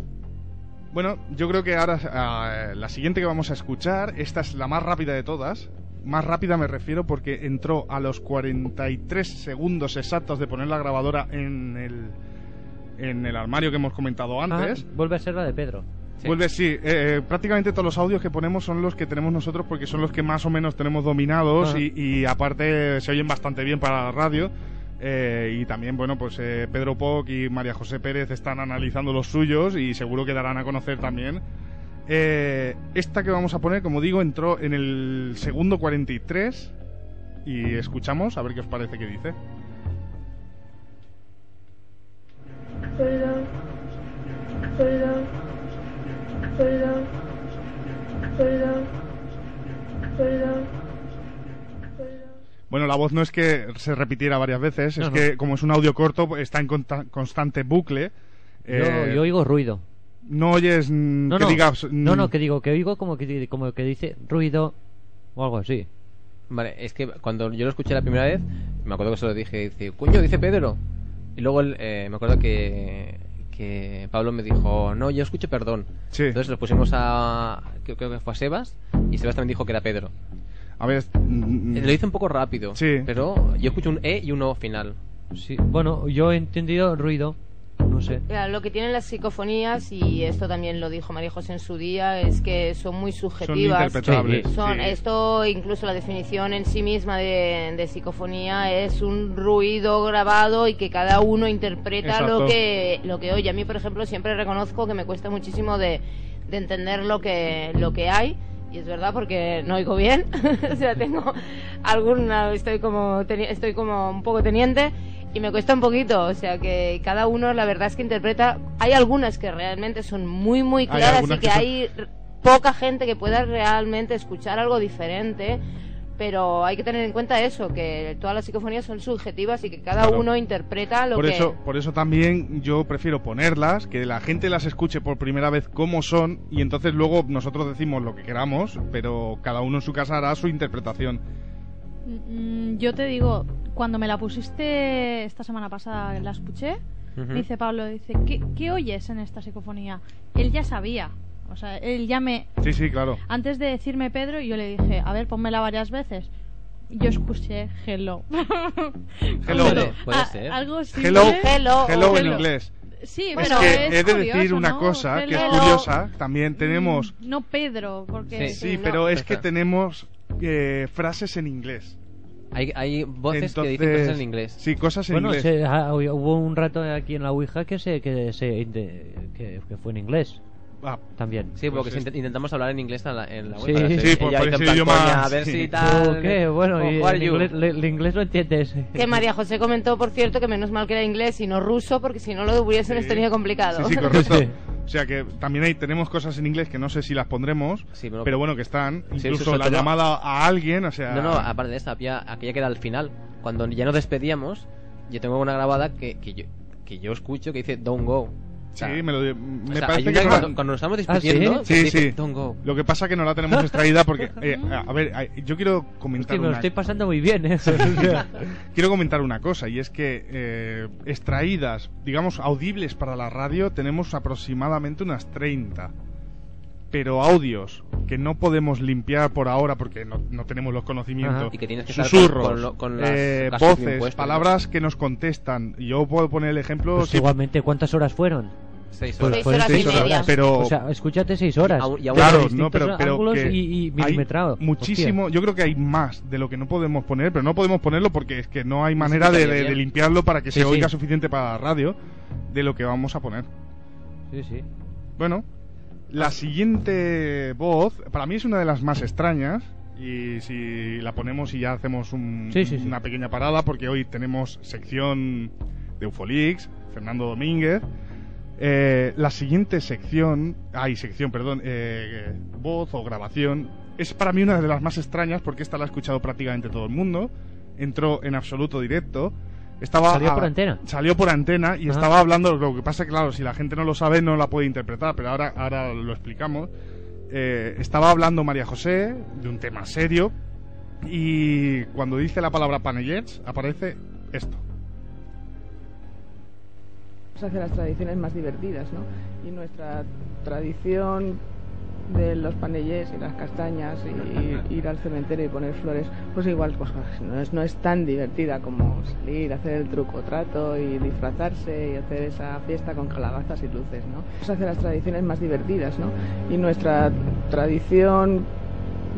Bueno, yo creo que ahora ah, la siguiente que vamos a escuchar, esta es la más rápida de todas. Más rápida me refiero porque entró a los 43 segundos exactos de poner la grabadora en el, en el armario que hemos comentado Ah, antes. vuelve a ser la de Pedro Sí. Vuelve, sí, eh, eh, prácticamente todos los audios que ponemos son los que tenemos nosotros porque son los que más o menos tenemos dominados y, y aparte se oyen bastante bien para la radio. Eh, y también, bueno, pues eh, Pedro Poc y María José Pérez están analizando los suyos y seguro que darán a conocer también. Eh, esta que vamos a poner, como digo, entró en el segundo 43 y escuchamos a ver qué os parece que dice. Bueno, la voz no es que se repitiera varias veces, No, es no. que como es un audio corto, está en conta- constante bucle. yo, Eh, yo oigo ruido No oyes no que no digas. no no que digo que oigo como que como que dice ruido o algo así Vale, es que cuando yo lo escuché la primera vez, me acuerdo que se lo dije, dice, coño, dice Pedro. Y luego eh, me acuerdo que, que Pablo me dijo, no, yo escuché perdón. Sí. Entonces lo pusimos a, creo, creo que fue a Sebas, y Sebas también dijo que era Pedro. A ver. mm, Eh, Lo hice un poco rápido, Sí. pero yo escuché un E y un O final. sí bueno yo he entendido ruido no sé Ya, Lo que tienen las psicofonías, y esto también lo dijo María José en su día, es que son muy son subjetivas. interpretables. Sí, Son, sí. Esto, incluso la definición en sí misma de, de psicofonía es un ruido grabado y que cada uno interpreta Exacto. lo que, lo que oye. A mí, por ejemplo, siempre reconozco que me cuesta muchísimo de, de entender lo que, lo que hay. Y es verdad porque no oigo bien. o sea, tengo alguna, estoy como, estoy como un poco teniente y me cuesta un poquito. O sea, que cada uno la verdad es que interpreta. Hay algunas que realmente son muy, muy claras y que hay poca gente que pueda realmente escuchar algo diferente. Pero hay que tener en cuenta eso, que todas las psicofonías son subjetivas y que cada Claro. uno interpreta lo Por que... eso, por eso también yo prefiero ponerlas, que la gente las escuche por primera vez como son y entonces luego nosotros decimos lo que queramos, pero cada uno en su casa hará su interpretación. Mm, Yo te digo, cuando me la pusiste esta semana pasada, la escuché, me dice Pablo, dice, ¿qué, qué oyes en esta psicofonía? Él ya sabía, o sea, él ya me... Sí, sí, claro. Antes de decirme Pedro, yo le dije, a ver, pónmela varias veces. Yo escuché hello. Hello. Puede, puede Ah, ser. Algo simple. Hello, Hello, hello en hello. inglés. Sí, Es pero que es he de curioso, decir una ¿no? cosa que es Hello. curiosa. También tenemos. Mm, No Pedro, porque... Sí, no. pero es que tenemos eh, frases en inglés. Hay, hay voces que dicen Entonces, cosas en inglés. Sí, cosas en Bueno, inglés. se- ah, hubo un rato aquí en la Ouija que se que se que, que fue en inglés. Ah, También. Sí, porque Pues intent- intentamos hablar en inglés en la, en la Sí, web. sí, Ella por- por ese en plan, idioma, "Coña, a ver sí. si tal. ¿Qué? Bueno, Oh, y who are el you?" inglés, le- el inglés lo entiendes. Que María José comentó, por cierto, que menos mal que era inglés y no ruso, porque si no lo hubiésemos Sí. tenido complicado. Sí, sí, correcto. Sí. O sea que también hay, tenemos cosas en inglés que no sé si las pondremos, Sí, pero- pero bueno, que están. Sí, Incluso la llamada a alguien, o sea. No, no, aparte de esta, había aquella que era al final. Cuando ya nos despedíamos, yo tengo una grabada que, que, yo, que yo escucho que dice Don't go. Sí, me, lo, me o sea, parece que una no la- cuando, cuando nos estamos ¿Ah, sí? despidiendo, que Sí, sí. Don't go. Lo que pasa que no la tenemos extraída porque. eh, a ver, yo quiero comentar Hostia, me lo una estoy pasando muy bien, ¿eh? Quiero comentar una cosa y es que eh, extraídas, digamos, audibles para la radio tenemos aproximadamente unas 30. Pero audios que no podemos limpiar por ahora porque no, no tenemos los conocimientos. Ajá. Y que tienes que susurros, con- con lo- con las eh, voces, palabras que nos contestan. Yo puedo poner el ejemplo. pues si- igualmente, ¿cuántas horas fueron? Seis Pues horas. Seis horas seis y media. pero O sea, escúchate seis horas. Y Claro, no, pero, pero ángulos que y, y hay milimetrado. muchísimo. Yo creo que hay más de lo que no podemos poner, pero no podemos ponerlo porque es que no hay manera de, limpiarlo para que Sí, se oiga sí. suficiente para la radio de lo que vamos a poner. Sí, sí. Bueno, la siguiente voz para mí es una de las más extrañas y si la ponemos y ya hacemos un- Sí, sí, sí. una pequeña parada porque hoy tenemos sección de Ufolix, Fernando Domínguez. Eh, la siguiente sección, ay, sección, perdón, eh, voz o grabación, es para mí una de las más extrañas porque esta la ha escuchado prácticamente todo el mundo. Entró en absoluto directo. Estaba Salió a- por antena. Salió por antena y Ajá. estaba hablando. Lo que pasa, claro, si la gente no lo sabe, no la puede interpretar, pero ahora, ahora lo explicamos. Eh, estaba hablando María José de un tema serio y cuando dice la palabra panellets aparece esto. Hacia las tradiciones más divertidas, ¿no? Y nuestra tradición de los panellés y las castañas y ir al cementerio y poner flores, pues igual pues, no, es, no es tan divertida como salir, hacer el truco trato y disfrazarse y hacer esa fiesta con calabazas y luces, ¿no? Es hacia las tradiciones más divertidas, ¿no? Y nuestra tradición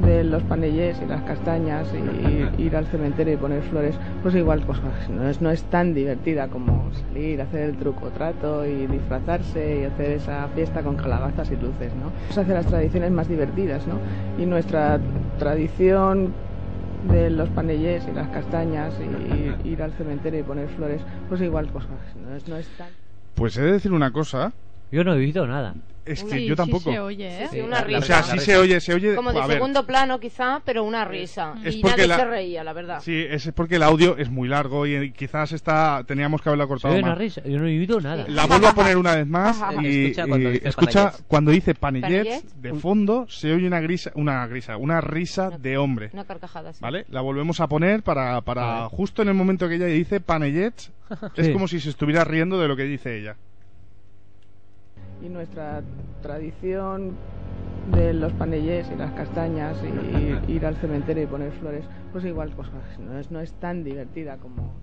de los panellés y las castañas y ir al cementerio y poner flores, pues igual pues, no, es, no es tan divertida como salir, hacer el truco trato y disfrazarse y hacer esa fiesta con calabazas y luces, ¿no? Es hacia las tradiciones más divertidas, ¿no? Y nuestra tradición de los panellés y las castañas y ir al cementerio y poner flores, pues igual pues, no, es, no es tan... Pues he de decir una cosa, Yo no he oído nada. es que Sí, yo sí tampoco. se oye, ¿eh? Sí, una la- o sea, risa. sí se risa. oye, se oye. Como de a ver, segundo plano, quizá, pero una risa. Es y porque nadie la- se reía, la verdad. Sí, es porque el audio es muy largo y quizás está teníamos que haberla Se cortado oye más. una risa. Yo no he oído nada. La vuelvo a poner una vez más y, Escucha cuando dice escucha panellets. cuando dice panellets, Panellets. de fondo se oye una grisa, una grisa, una risa de hombre, Una carcajada, sí. ¿vale? La volvemos a poner para, para justo en el momento que ella dice panellets, es Sí. como si se estuviera riendo de lo que dice ella. Y nuestra tradición de los panellés y las castañas y ir al cementerio y poner flores, pues igual pues no es, no es tan divertida como.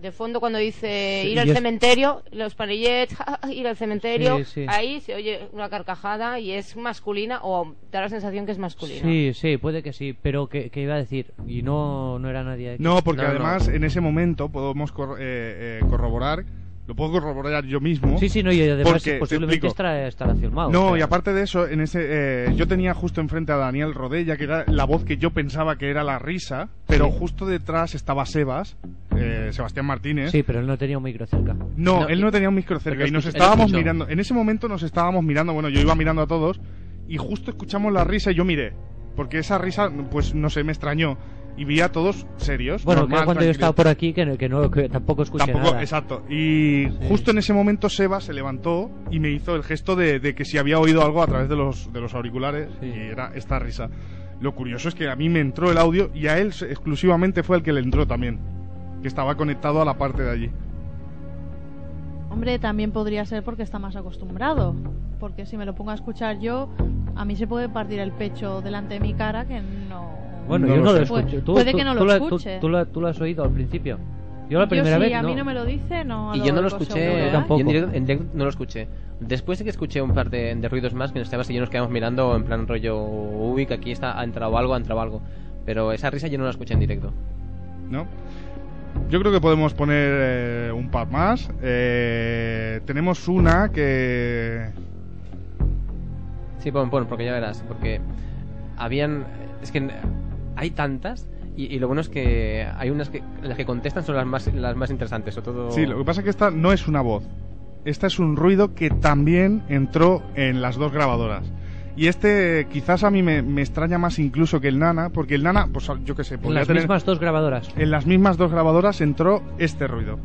De fondo cuando dice Sí, ir al y es- cementerio, los panellets, ir al cementerio, Sí, sí. ahí se oye una carcajada y es masculina o da la sensación que es masculina. Sí, sí, puede que sí, pero que, que iba a decir, y no, no era nadie aquí. No, porque No, no. además en ese momento podemos cor- eh, eh, corroborar, lo puedo corroborar yo mismo. Sí, sí, no, y además Porque, te posiblemente estará, estará filmado. No, y aparte de eso, en ese, eh, yo tenía justo enfrente a Daniel Rodella, que era la voz que yo pensaba que era la risa, pero Sí. justo detrás estaba Sebas, eh, Sebastián Martínez. Sí, pero él no tenía un micro cerca. No, No, él no tenía un micro cerca y nos estábamos mirando. En ese momento nos estábamos mirando, bueno, yo iba mirando a todos y justo escuchamos la risa y yo miré, porque esa risa, pues no sé, me extrañó y vi a todos serios. Bueno, que normal, cuando yo estaba por aquí, que, no- que, no, que tampoco escuché Tampoco, nada. exacto. Y justo en ese momento Seba se levantó y me hizo el gesto de, de que si había oído algo a través de los, de los auriculares Sí. y era esta risa. Lo curioso es que a mí me entró el audio y a él exclusivamente fue el que le entró también, que estaba conectado a la parte de allí. Hombre, también podría ser porque está más acostumbrado. Porque si me lo pongo a escuchar yo, a mí se puede partir el pecho delante de mi cara que no. Bueno, No yo lo no lo sé. escuché. Puede- Tú, puede tú- que no lo tú escuche. Tú, tú la- tú lo has oído al principio. Yo la Yo primera sí, vez a no. mí no me lo dice, no. Y yo no lo escuché, seguro, ¿eh? Yo tampoco. en directo, en directo no lo escuché. Después sí que escuché un par de, de ruidos más que nos Sebas y yo nos quedamos mirando en plan rollo, uy, que aquí está, ha entrado algo, ha entrado algo. Pero esa risa yo no la escuché en directo. ¿no? Yo creo que podemos poner eh, un par más. Eh, tenemos una que... Sí, pon, pon, porque ya verás. Porque habían. Es que hay tantas. Y, y lo bueno es que hay unas que las que contestan son las más las más interesantes. Sobre todo... Sí, lo que pasa es que esta no es una voz. Esta es un ruido que también entró en las dos grabadoras. Y este quizás a mí me, me extraña más incluso que el Nana, porque el Nana, pues yo qué sé, En las tener- mismas dos grabadoras. en las mismas dos grabadoras entró este ruido.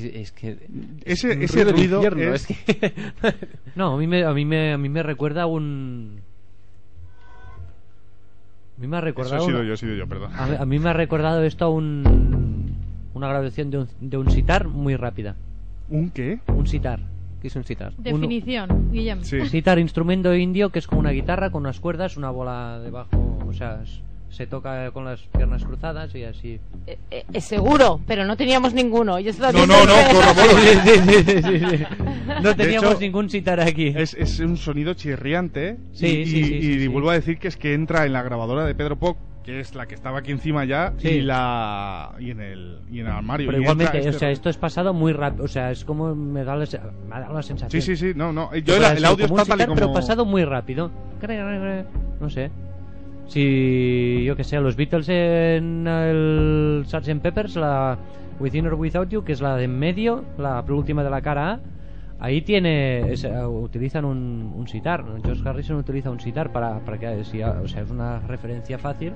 Que. Es que Ese- un ese ruido infierno, es- que- No, a mí me, a mí me, a mí me recuerda un... A mí me ha Eso recordado... he sido yo, he sido yo, perdón. A, a mí me ha recordado esto a un... Una grabación de un, de un sitar muy rápida. ¿Un qué? Un sitar. ¿Qué es un sitar? Definición, Guillem. Sitar, instrumento indio que es como una guitarra con unas cuerdas, una bola debajo, o sea, se toca con las piernas cruzadas y así. Eh, eh, es seguro, pero no teníamos ninguno. Yo No, no, no, corroboro. Sí, sí, sí, sí, sí. No teníamos hecho, ningún sitar aquí. Es, es un sonido chirriante. Sí, y, sí, sí, y- sí, y sí. vuelvo a decir que es que entra en la grabadora de Pedro Poc, que es la que estaba aquí encima ya, Sí. y la y en el y en el armario. Pero Y igualmente, entra o este sea, esto es pasado muy rápido, o sea, es como me da la, me dado la sensación. Sí, sí, sí, no, no. Yo el, el audio está tal y como. pero pasado muy rápido. No sé. Si, yo que sé, los Beatles en el Sgt. Peppers, la Within or Without You, que es la de en medio, la última de la cara A, ahí tiene, es, eh, utilizan un, un sitar. George Harrison utiliza un sitar para, para que, si, o sea, es una referencia fácil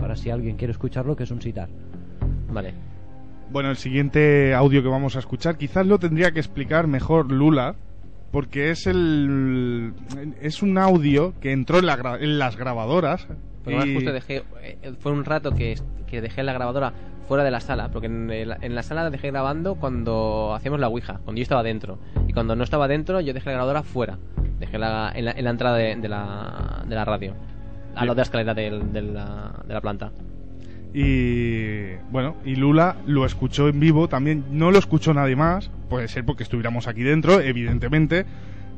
para si alguien quiere escucharlo, que es un sitar. Vale. Bueno, el siguiente audio que vamos a escuchar quizás lo tendría que explicar mejor Lula, porque es el es un audio que entró en, la gra- en las grabadoras. Pero más y- justo dejé. eh, Fue un rato que, que dejé la grabadora fuera de la sala. Porque en, el- en la sala la dejé grabando cuando hacíamos la Ouija. Cuando yo estaba dentro. Y cuando no estaba dentro, yo dejé la grabadora fuera. Dejé la, en, la, en la entrada de, de la, de la radio. A Bien. lo de la escalera del- de, la, de la planta. Y bueno, y Lula lo escuchó en vivo también. No lo escuchó nadie más. Puede ser porque estuviéramos aquí dentro, evidentemente.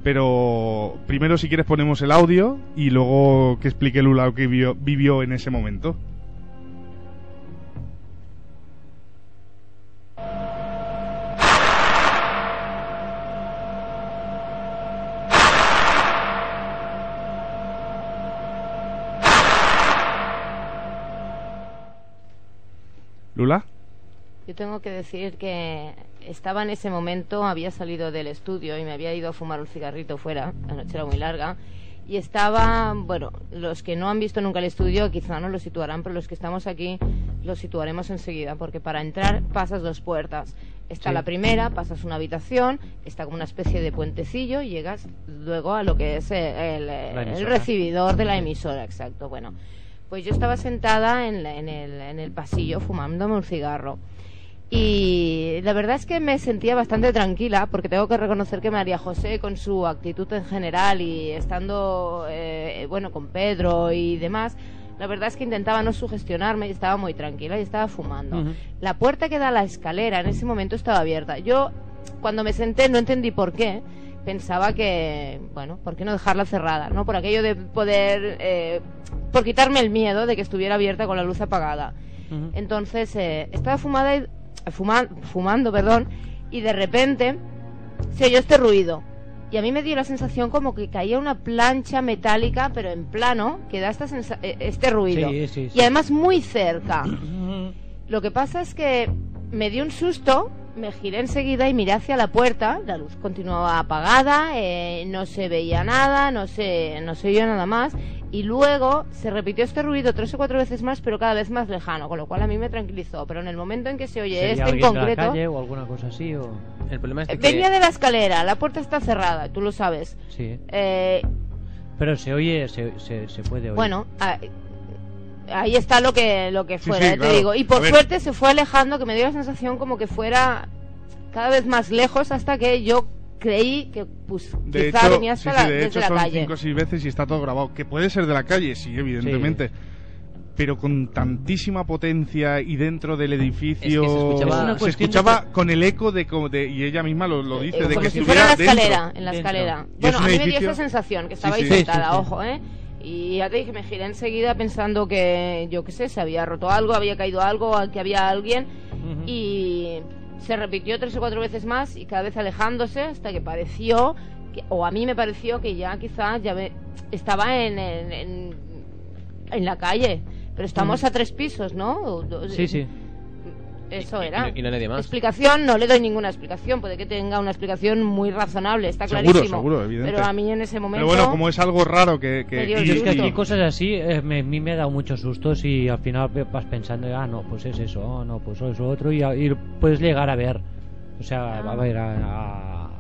Pero primero, si quieres, ponemos el audio y luego que explique Lula lo que vivió, vivió en ese momento. Lula. Yo tengo que decir que estaba en ese momento, había salido del estudio y me había ido a fumar un cigarrito fuera, la noche era muy larga, y estaba, bueno, los que no han visto nunca el estudio quizá no lo situarán, pero los que estamos aquí lo situaremos enseguida, porque para entrar pasas dos puertas. Está Sí. la primera, pasas una habitación, está como una especie de puentecillo y llegas luego a lo que es el, recibidor de la emisora, exacto. Bueno, pues yo estaba sentada en, en el, en el pasillo fumándome un cigarro. Y la verdad es que me sentía bastante tranquila porque tengo que reconocer que María José con su actitud en general y estando eh, bueno con Pedro y demás, la verdad es que intentaba no sugestionarme y estaba muy tranquila y estaba fumando. La puerta que da a la escalera en ese momento estaba abierta. Yo cuando me senté no entendí por qué. Pensaba que, bueno, ¿por qué no dejarla cerrada? ¿No? Por aquello de poder, eh, por quitarme el miedo de que estuviera abierta con la luz apagada. Entonces eh, estaba fumada y, fuma- fumando, perdón, y de repente se oyó este ruido. Y a mí me dio la sensación como que caía una plancha metálica, pero en plano, que da esta eh, este ruido. Sí, sí, sí. Y además muy cerca. Lo que pasa es que me dio un susto, me giré enseguida y miré hacia la puerta, la luz continuaba apagada, eh, no se veía nada, no se, no se oyó nada más, y luego se repitió este ruido tres o cuatro veces más, pero cada vez más lejano, con lo cual a mí me tranquilizó, pero en el momento en que se oye ¿Sería este en de la concreto, calle o alguna cosa así? O... El problema es eh, venía de la escalera, la puerta está cerrada, tú lo sabes. Sí. Eh, Pero se oye, se, se, se puede oír. bueno, ah, ahí está lo que lo que fuera, sí, eh, claro. te digo. Y por suerte se fue alejando, que me dio la sensación como que fuera cada vez más lejos hasta que yo creí que pues, De quizá hecho, venía hasta sí, la, de desde hecho la son calle. cinco o seis veces y está todo grabado. Que puede ser de la calle, sí, evidentemente. pero con tantísima potencia y dentro del edificio Es que se escuchaba- se con el eco de, como de- y ella misma lo, lo dice Eh, de como que si fuera estuviera en la escalera, dentro. en la escalera. Bueno, a mí me dio edificio- esa sensación, que Sí, estabais sí. sentada, Sí, sí, sí. ojo, ¿eh? Y ya te dije, me giré enseguida pensando que, yo qué sé, se había roto algo, había caído algo, que había alguien. Y se repitió tres o cuatro veces más y cada vez alejándose hasta que pareció, que- o a mí me pareció que ya quizás ya ve- estaba en, en, en- en la calle. Pero estamos a tres pisos, ¿no? Sí, sí. Eso Y- era. no- y no hay nadie más. Explicación, no le doy ninguna explicación. Puede que tenga una explicación muy razonable, está Seguro, clarísimo. seguro, evidente. Pero a mí en ese momento. Pero bueno, como es algo raro que... que Yo es que aquí cosas así eh, me, a mí me ha dado muchos sustos y al final vas pensando, ah, no, pues es eso, oh, no, pues eso otro y, a- y puedes llegar a ver, o sea, Ah. a ver, a, a-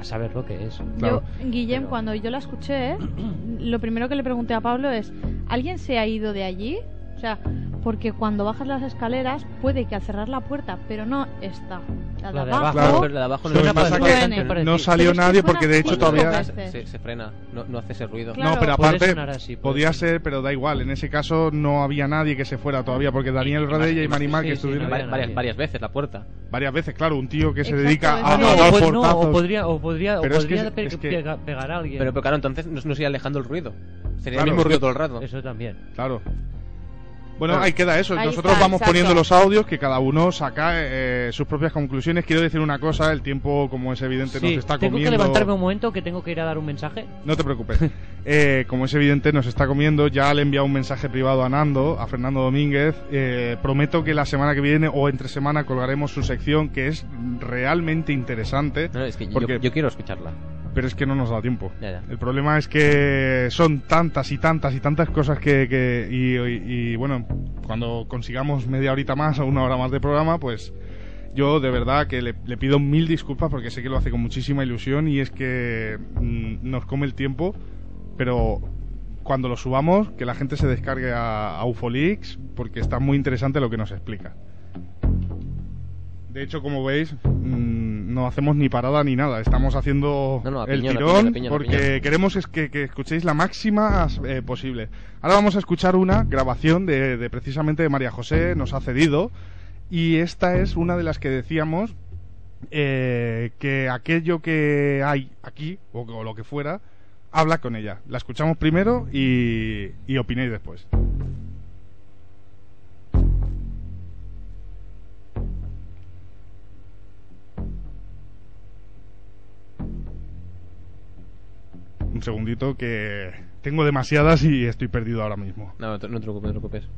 a saber lo que es. Claro. Yo, Guillem, cuando yo la escuché, lo primero que le pregunté a Pablo es, ¿alguien se ha ido de allí? O sea, porque cuando bajas las escaleras puede que al cerrar la puerta, pero no está. La de La de abajo, abajo. Claro. Pero la de abajo no que que no parecido. salió Pero que nadie porque de hecho todavía... se, se frena, no, no hace ese ruido. Claro. No, pero aparte así, podía ser. ser, pero da igual. En ese caso no había nadie que se fuera todavía porque Daniel Radella y Marimar sí, que sí, estuvieron no varias, varias veces la puerta. varias veces, claro, un tío que se Exacto, dedica es a, que- No, dar pues no, o podría, o podría, o Pero es que podría es- pe- es que- pega- pegar a alguien. Pero, pero claro, entonces nos, nos iría alejando el ruido. Sería Claro, el mismo ruido que- todo el rato. Eso también. Claro. Bueno, ahí queda eso. Ahí Nosotros está, vamos exacto. poniendo los audios que cada uno saca eh, sus propias conclusiones. Quiero decir una cosa, el tiempo, como es evidente, Sí, nos está tengo comiendo. que levantarme un momento que tengo que ir a dar un mensaje. No te preocupes. Eh, como es evidente, nos está comiendo. Ya le he enviado un mensaje privado a Nando, a Fernando Domínguez. Eh, prometo que la semana que viene o entre semana colgaremos su sección, que es realmente interesante. No, es que yo- Porque- yo, quiero escucharla. Pero es que no nos da tiempo. Ya, ya. El problema es que son tantas y tantas y tantas cosas que... que- y, y- y, bueno, cuando consigamos media horita más o una hora más de programa, pues yo de verdad que le, le pido mil disculpas porque sé que lo hace con muchísima ilusión y es que mm, nos come el tiempo, pero cuando lo subamos, que la gente se descargue a, a Ufolix porque está muy interesante lo que nos explica. De hecho, como veis, mm, no hacemos ni parada ni nada. Estamos haciendo No, no, a el piñón, tirón piñón, piñón, porque queremos es que, que escuchéis la máxima eh, posible. Ahora vamos a escuchar una grabación de, de precisamente de María José, nos ha cedido, y esta es una de las que decíamos eh, que aquello que hay aquí, o, o lo que fuera, habla con ella. La escuchamos primero y, y opinéis después. Un segundito que tengo demasiadas y estoy perdido ahora mismo. No, no te, no te preocupes, no te preocupes.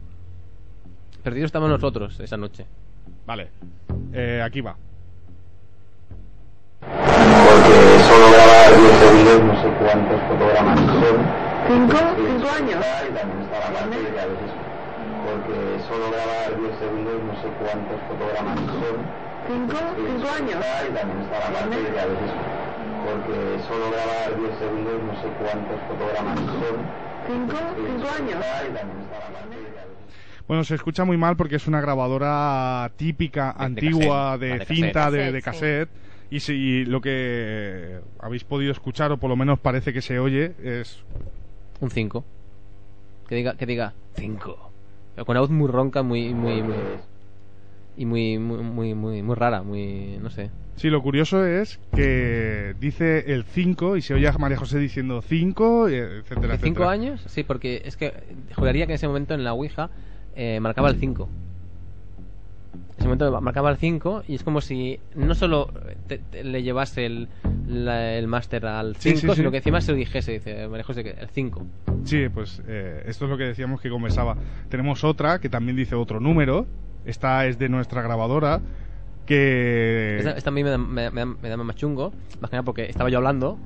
Perdidos estamos nosotros esa noche. Vale, eh, aquí va. 10 segundos no sé cuántos fotogramas son. ¿Cinco? Sí, ¿Cinco años? Y también está la parte de que a veces, porque solo grabar 10 segundos no sé cuántos fotogramas son. ¿Cinco? Sí, ¿Cinco años? Y también está la parte de que a veces, porque solo grabar 10 segundos no sé cuántos fotogramas son. ¿Cinco? Sí, ¿Cinco años? Y también está la parte de que a veces. Bueno, se escucha muy mal porque es una grabadora típica, De- de antigua, cassette. de, de cinta, de, cassette. de Cassette, cassette. Y si lo que habéis podido escuchar, o por lo menos parece que se oye, es Un 5. Que diga, que diga 5. Con una voz muy ronca, muy, muy, muy. Y muy, muy, muy, muy, muy rara, muy. No sé. Sí, lo curioso es que dice el 5 y se oye a María José diciendo 5, etcétera, ¿De 5 etcétera. años? Sí, porque es que juraría que en ese momento en la Ouija eh, marcaba el 5. En ese momento marcaba el 5 y es como si no solo te- te- le llevase el, la- el máster al Sí, 5, sí, sí. sino que encima se lo dijese, dice María José, que el 5. Sí, pues eh, esto es lo que decíamos que conversaba. Tenemos otra que también dice otro número. Esta es de nuestra grabadora. Que. Esta, esta a mí me da, me, da- me da- me da más chungo, más que nada porque estaba yo hablando.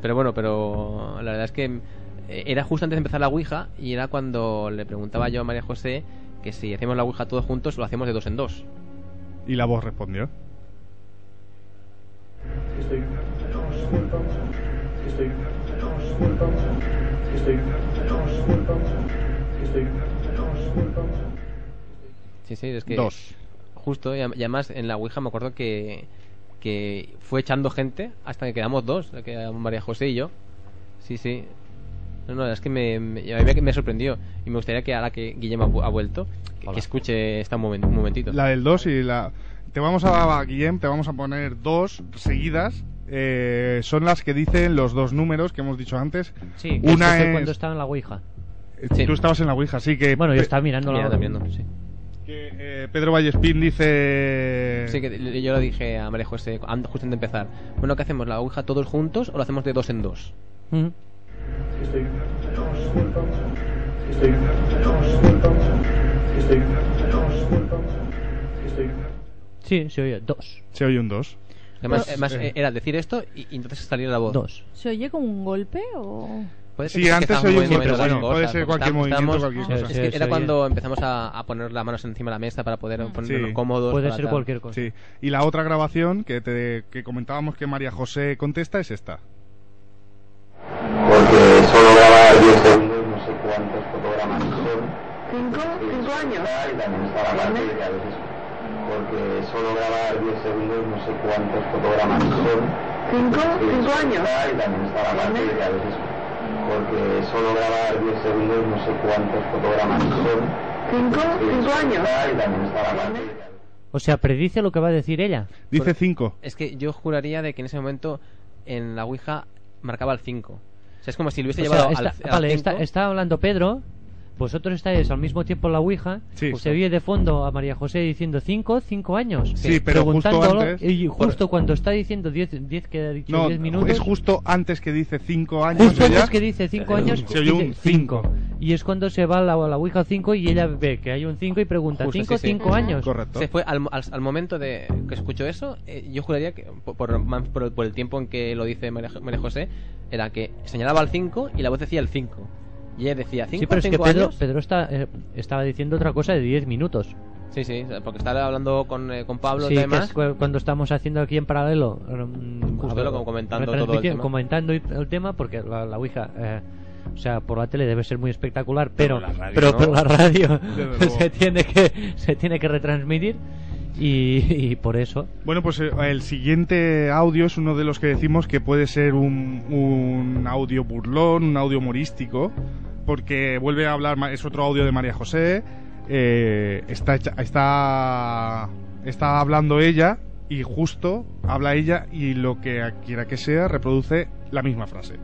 Pero bueno, pero la verdad es que eh, era justo antes de empezar la Ouija y era cuando le preguntaba yo a María José que si hacíamos la Ouija todos juntos lo hacíamos de dos en dos. Y la voz respondió. Sí, sí, es que... Dos. Justo, y además en la Ouija me acuerdo que, que fue echando gente hasta que quedamos dos, que María José y yo. Sí, sí. No, no, es que me, me, a mí me, sorprendió. Y me gustaría que ahora que Guillermo ha, vu- ha vuelto, que, que escuche esta un, momen- un momentito. La del 2 y la... Te vamos a, Guillem, te vamos a poner dos seguidas. eh, son las que dicen los dos números que hemos dicho antes. Sí, Una eso fue es... cuando estaba en la Ouija. Eh, Tú estabas en la Ouija, sí que... Bueno, yo estaba mirando la Mirando, mirando, sí. que, eh, Pedro Vallespín dice... Sí, que yo lo dije a María José an- justo antes de empezar. Bueno, ¿qué hacemos? ¿La Ouija todos juntos o lo hacemos de dos en dos? Mm. Sí, se oye dos. Se oye un 2. Además, Dos. además, Eh. era decir esto y, y entonces salir la voz. Dos. ¿Se oye como un golpe o...? Puede ser Sí, que antes se oye un golpe, bueno, puede ser cualquier estábamos- movimiento, cualquier es cosa. que Sí, era cuando empezamos a, a poner las manos encima de la mesa para poder ponernos Sí. cómodos. Puede ser tal. cualquier cosa. Sí. Y la otra grabación que, te, que comentábamos que María José contesta es esta. Porque solo grabar 10 segundos, no sé cuántos fotogramas son. ¿Cinco? ¿Cinco años? Y también está la parte de que a veces, porque solo grabar 10 segundos, no sé cuántos fotogramas son. ¿Cinco? ¿Cinco años? Y también está la parte de que a veces, porque solo grabar 10 segundos, no sé cuántos fotogramas son. ¿Cinco? ¿Cinco años? Y también está la parte de que a veces. O sea, predice lo que va a decir ella. Dice 5. Es que yo juraría de que en ese momento en la Ouija marcaba el 5. Sea, es como si lo hubiese O sea, llevado está, al, al vale, está, está hablando Pedro. Vosotros estáis al mismo tiempo en la Ouija. Sí. Se oye de fondo a María José diciendo cinco, cinco años. Sí, pero justo antes- Y justo cuando está diciendo 10 10 que ha dicho No, 10 minutos. es justo antes que dice 5 años. Justo ella, antes que dice 5 años, Se oye un dice 5. Y es cuando se va a la, la Ouija 5 y ella ve que hay un 5 y pregunta, Justo, ¿5 sí, sí. 5 años? Correcto. Se fue al, al, al momento de que escuchó eso, eh, yo juraría que por, por, por- por el tiempo en que lo dice María, María José, era que señalaba al 5 y la voz decía el 5. Y decía 5 Sí, pero es que 5 Pedro, años. Pedro está, eh, estaba diciendo otra cosa de 10 minutos. Sí, sí, porque estaba hablando con, eh, con Pablo Sí, y que demás. es cu- cuando estamos haciendo aquí en paralelo. mm, Justo ver, como comentando todo el tema. Comentando el tema, porque la, la Ouija, eh, o sea, por la tele debe ser muy espectacular, pero, la radio pero, no. pero la radio se tiene que se tiene que retransmitir y, por eso. Bueno, pues eh, el siguiente audio es uno de los que decimos que puede ser un, audio burlón, un audio humorístico, porque vuelve a hablar, es otro audio de María José, eh, está, está, está hablando ella y justo habla ella y lo que quiera que sea reproduce la misma frase.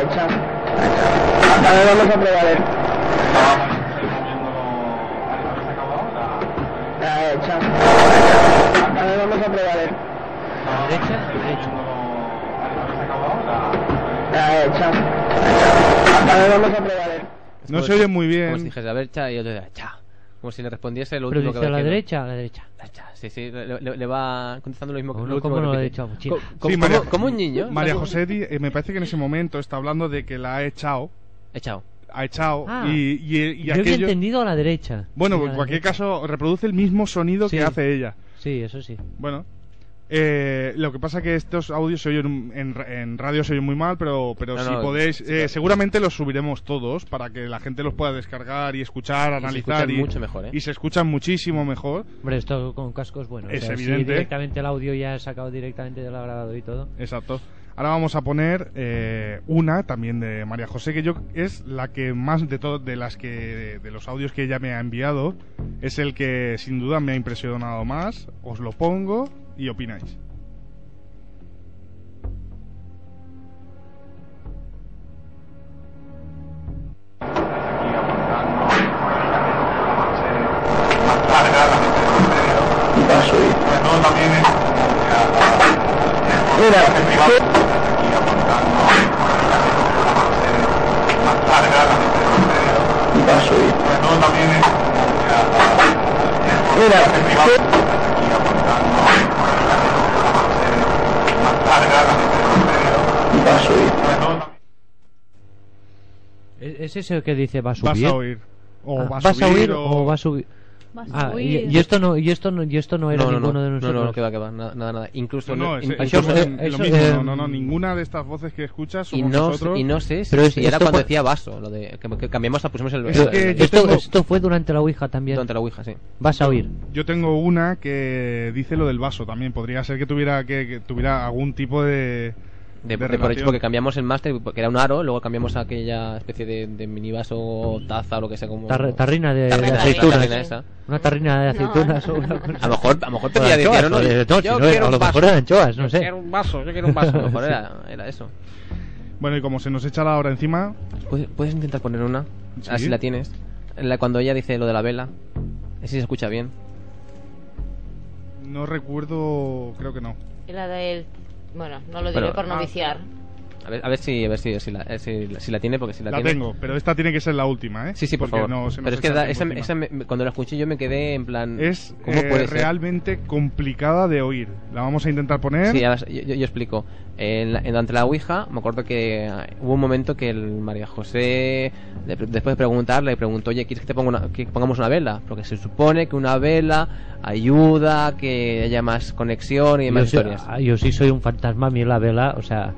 Hecha. A ver, vamos a probar. eh. Ya hecha. A ver, vamos a probar. eh. A la derecha, hecha. A ver, vamos a probar. eh. Es No se oye muy bien. Como si dijese, a ver, cha, y yo te decía, cha. Como si le respondiese lo Pero último que dice a la que no- derecha, a la derecha. Cha, Sí, sí, le, le- le va contestando lo mismo que Uno lo último como que no lo ha repite. dicho a Mochila. Co- Como, Sí, María- como- como un niño. María ¿sabes? José di- eh, me parece que en ese momento está hablando de que la ha echado, Echado. ha echado Ah. y, y, y Yo había aquello... entendido a la derecha. Bueno, Sí, a en la cualquier derecha. caso reproduce el mismo sonido Sí. que hace ella. Sí, eso sí. Bueno, eh, lo que pasa que estos audios se oyen en, en radio se oyen muy mal, pero, pero No, si no, podéis, sí, eh, claro. seguramente los subiremos todos para que la gente los pueda descargar y escuchar, se analizar escuchan y, mucho mejor, ¿eh? y se escuchan muchísimo mejor. Hombre, esto con cascos, bueno. Es o sea, si evidente. directamente el audio ya sacado directamente de la grabado y todo. Exacto. Ahora vamos a poner eh, una también de María José que yo es la que más de todas de las que de los audios que ella me ha enviado es el que sin duda me ha impresionado más. Os lo pongo y opináis. ¿Es es ese que dice va a Vas subir? a oír. O Ah, vas, ¿Vas a oír o... o va a subir? Ah, a y, y esto no y esto no y esto no era no, no, ninguno no, de no, nosotros. no, no, que va, que va, nada, nada. Incluso, No, no, es, lo mismo. eh, no, no, no, ninguna de estas voces que escuchas y somos no, nosotros. y no sé si, Pero es- si era cuando fue- decía vaso, lo de que, que cambiamos, la pusimos el, Es el- que el- yo Esto, tengo- esto fue durante la Ouija también. durante la ouija, sí. Vas a oír. Yo tengo una que dice lo del vaso también. Podría ser que tuviera que, que tuviera algún tipo de. De, de de por hecho, porque cambiamos el máster, que era un aro, luego cambiamos a aquella especie de, de mini vaso o taza o lo que sea como... Tar- tarrina de, de Tarrina, aceitunas. tarrina esa. Una tarrina de aceitunas no, o una cosa. A lo mejor, a lo mejor de pedía decir, anchoas, no, o de- no, si yo no, quiero a lo mejor eran anchoas, no Yo sé. quiero un vaso, yo quiero un vaso. A lo mejor Sí. era, era eso. Bueno, y como se nos echa la hora encima. ¿Puedes, puedes intentar poner una? Sí. Así la tienes. La, cuando ella dice lo de la vela. Así se escucha bien. No recuerdo. Creo que no. La de él. Bueno, no lo diré Bueno, por no viciar. A ver, a ver si, a ver si, si, la, eh, si, si la tiene, porque si la, La, tiene... tengo, pero esta tiene que ser la última, ¿eh? Sí, sí, por Porque favor. no se nos pero es que da- esa, esa me- cuando la escuché yo me quedé en plan... Es ¿Cómo eh, puede ser? realmente complicada de oír. La vamos a intentar poner. Sí, ver, yo, yo- yo explico. En, en- durante la Ouija, me acuerdo que eh, hubo un momento que el María José, de- después de preguntarle, preguntó, oye, ¿quieres que, te ponga una- que pongamos una vela? Porque se supone que una vela ayuda, a que haya más conexión y Yo demás sí, historias. ah, yo sí soy un fantasma, a mí la vela, o sea...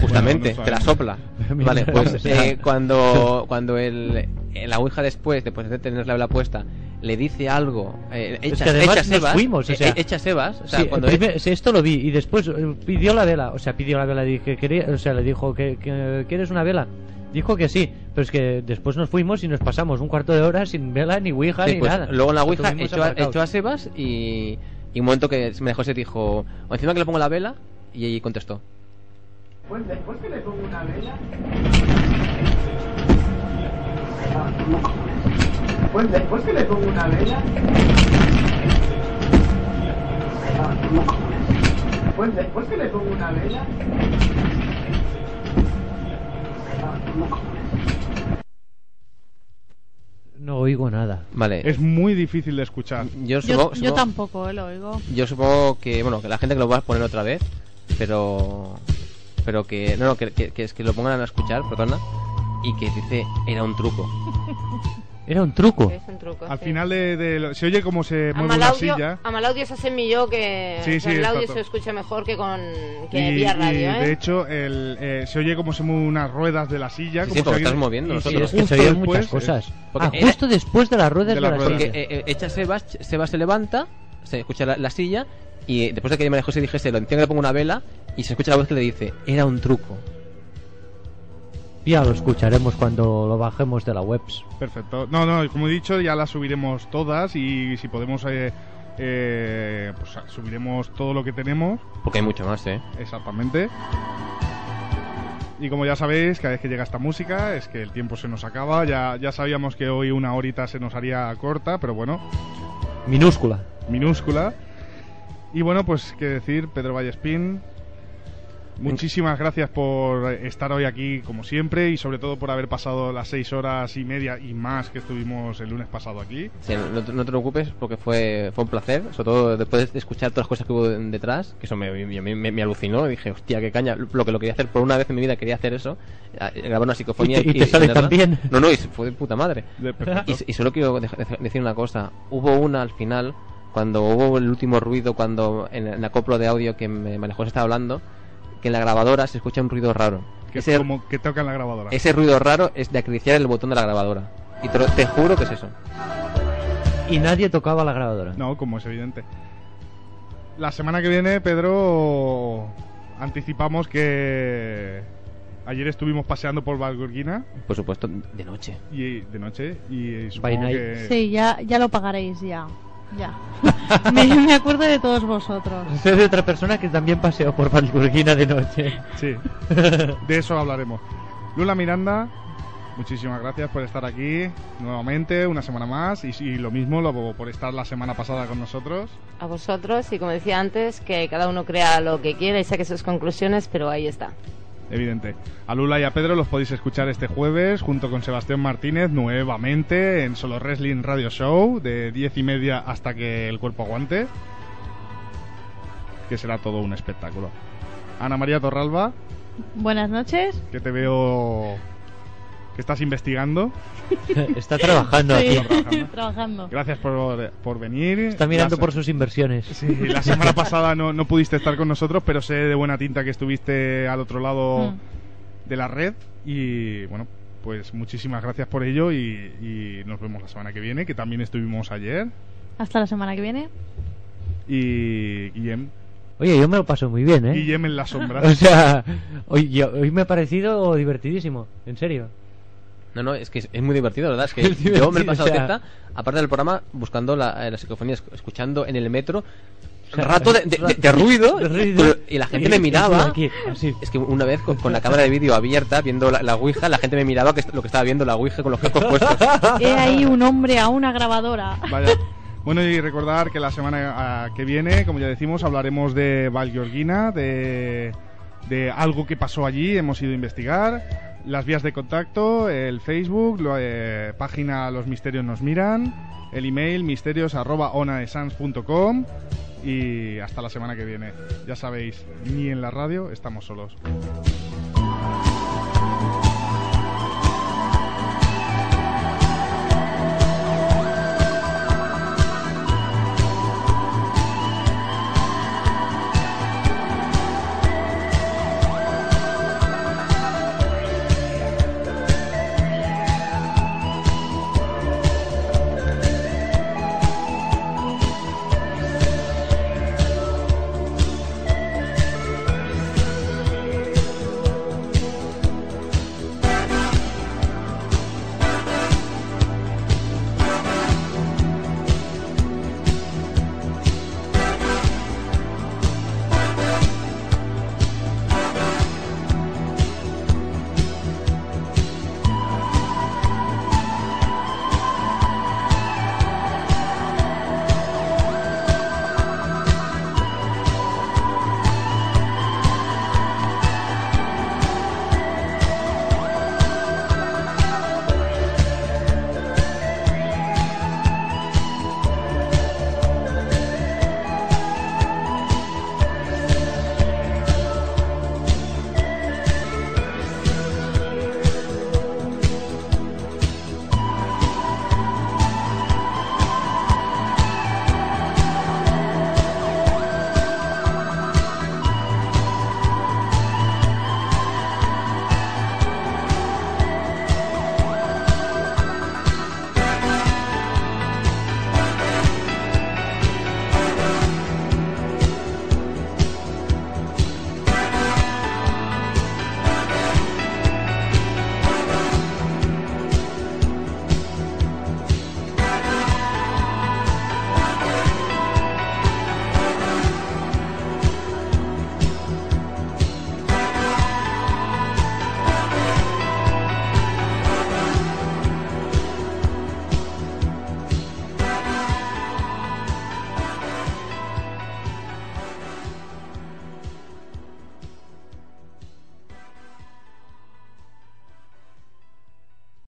Justamente, Bueno, no te la sopla. Vale, pues o sea- eh, cuando, cuando el, en la Ouija después, después de tener la vela puesta, le dice algo, eh, Es echa, que además echa nos Sebas, fuimos, o eh, sea- eh, echa Sebas, o sea, Sí, cuando primer- sí, esto lo vi y después eh, pidió la vela, o sea, pidió la vela, dije, quería, o sea, le dijo que, que quieres una vela. Dijo que sí, pero es que después nos fuimos y nos pasamos un cuarto de hora sin vela ni ouija Sí, ni pues, nada. Luego la Ouija echó a, echó a Sebas y, y un momento que me dejó se dijo, o encima que le pongo la vela, y ahí contestó. Pues después que le pongo una vela. Pues después que le pongo una vela. Pues después que le pongo una vela. No oigo nada. Vale. Es muy difícil de escuchar. Yo Yo, supongo, yo supongo- tampoco, eh, lo oigo. yo supongo que, bueno, que la gente que lo va a poner otra vez, pero pero que no, no, que, que, que es que lo pongan a escuchar, perdona, y que dice era un truco. Era un truco. Es un truco. Al sí. final de, de lo- se oye como se A mueve una Malaudio, silla. a Malaudio se hace millón que Sí, o sea, sí, el audio se escucha mejor que con que y, vía radio, y, ¿eh? de hecho el, eh, se oye como se mueven unas ruedas de la silla. Sí, como sí, porque si estás moviendo y nosotros. Sí, es que justo se oyen después, muchas cosas. Porque Ah, era- justo después de las ruedas de de, las la ruedas. Porque silla. eh, eh, echa Sebas, Sebas se levanta, se escucha la, la silla, y después de que María José dijese, lo entiendo que le pongo una vela, y se escucha la voz que le dice, era un truco. Ya lo escucharemos cuando lo bajemos de la webs. Perfecto. No, no, como he dicho, ya las subiremos todas y si podemos, eh, eh, pues subiremos todo lo que tenemos. Porque hay mucho más, ¿eh? Exactamente. Y como ya sabéis, cada vez que llega esta música es que el tiempo se nos acaba. Ya, ya sabíamos que hoy una horita se nos haría corta, pero bueno, Minúscula. minúscula. Y bueno, pues qué decir, Pedro Vallespín. Muchísimas gracias por estar hoy aquí como siempre y sobre todo por haber pasado las seis horas y media y más que estuvimos el lunes pasado aquí. Sí, no, te- no te preocupes porque fue, fue un placer, sobre todo después de escuchar todas las cosas que hubo detrás, que eso me, me, me- me alucinó. Dije, hostia, qué caña, lo que lo quería hacer por una vez en mi vida, quería hacer eso, grabar una psicofonía Y te- y te sale tan bien. No, no, y fue de puta madre. De-. Y, y solo quiero de- de- decir una cosa, hubo una al final, cuando hubo el último ruido, cuando en, la copla de audio que me manejó se estaba hablando, que en la grabadora se escucha un ruido raro. que es Ese, como que toca en la grabadora. ese ruido raro es de acariciar el botón de la grabadora. Y te, te juro que es eso. Y nadie tocaba la grabadora. No, como es evidente. La semana que viene, Pedro, anticipamos que ayer estuvimos paseando por Valgurguina Por supuesto, de noche. y de noche y supongo que Sí, ya, ya lo pagaréis, ya. Ya. me, me acuerdo de todos vosotros. Soy de otra persona que también paseó por Valburguina de noche. sí, de eso hablaremos. Lula Miranda, muchísimas gracias por estar aquí nuevamente una semana más y, y lo mismo lo- por estar la semana pasada con nosotros. A vosotros y como decía antes, que cada uno crea lo que quiera y saque sus conclusiones, pero ahí está. Evidente. A Lula y a Pedro los podéis escuchar este jueves junto con Sebastián Martínez nuevamente en Solo Wrestling Radio Show de 10 y media hasta que el cuerpo aguante. Que será todo un espectáculo. Ana María Torralba, Buenas noches. que te veo que estás investigando. Está trabajando Sí, aquí. trabajando. Gracias por, por venir. Está mirando La- por sus inversiones. Sí, la semana pasada no, no pudiste estar con nosotros, pero sé de buena tinta que estuviste al otro lado Mm. de la red. Y bueno, pues muchísimas gracias por ello. Y, y nos vemos la semana que viene, que también estuvimos ayer. Hasta la semana que viene. Y Guillem. Oye, yo me lo paso muy bien, ¿eh? Guillem en la sombra. O sea, hoy, yo- hoy me ha parecido divertidísimo, en serio. No, no, es que es, es muy divertido, la verdad. Es que Es yo me he pasado o sea- teta, aparte del programa, buscando la, eh, la psicofonía, esc- escuchando en el metro. Rato de, de- de- de ruido, de ruido. pero- y la gente me miraba. aquí, así. Es que una vez con, con la cámara de vídeo abierta, viendo la, la Ouija, la gente me miraba que lo que estaba viendo la Ouija con los cascos puestos. He ahí un hombre a una grabadora. Vaya. Bueno, y recordar que la semana ah, que viene, como ya decimos, hablaremos de Val Georgina, de, de algo que pasó allí, hemos ido a investigar, las vías de contacto, el Facebook, la eh, página Los Misterios Nos Miran, el email misterios arroba onaesans.com y hasta la semana que viene. Ya sabéis, ni en la radio estamos solos.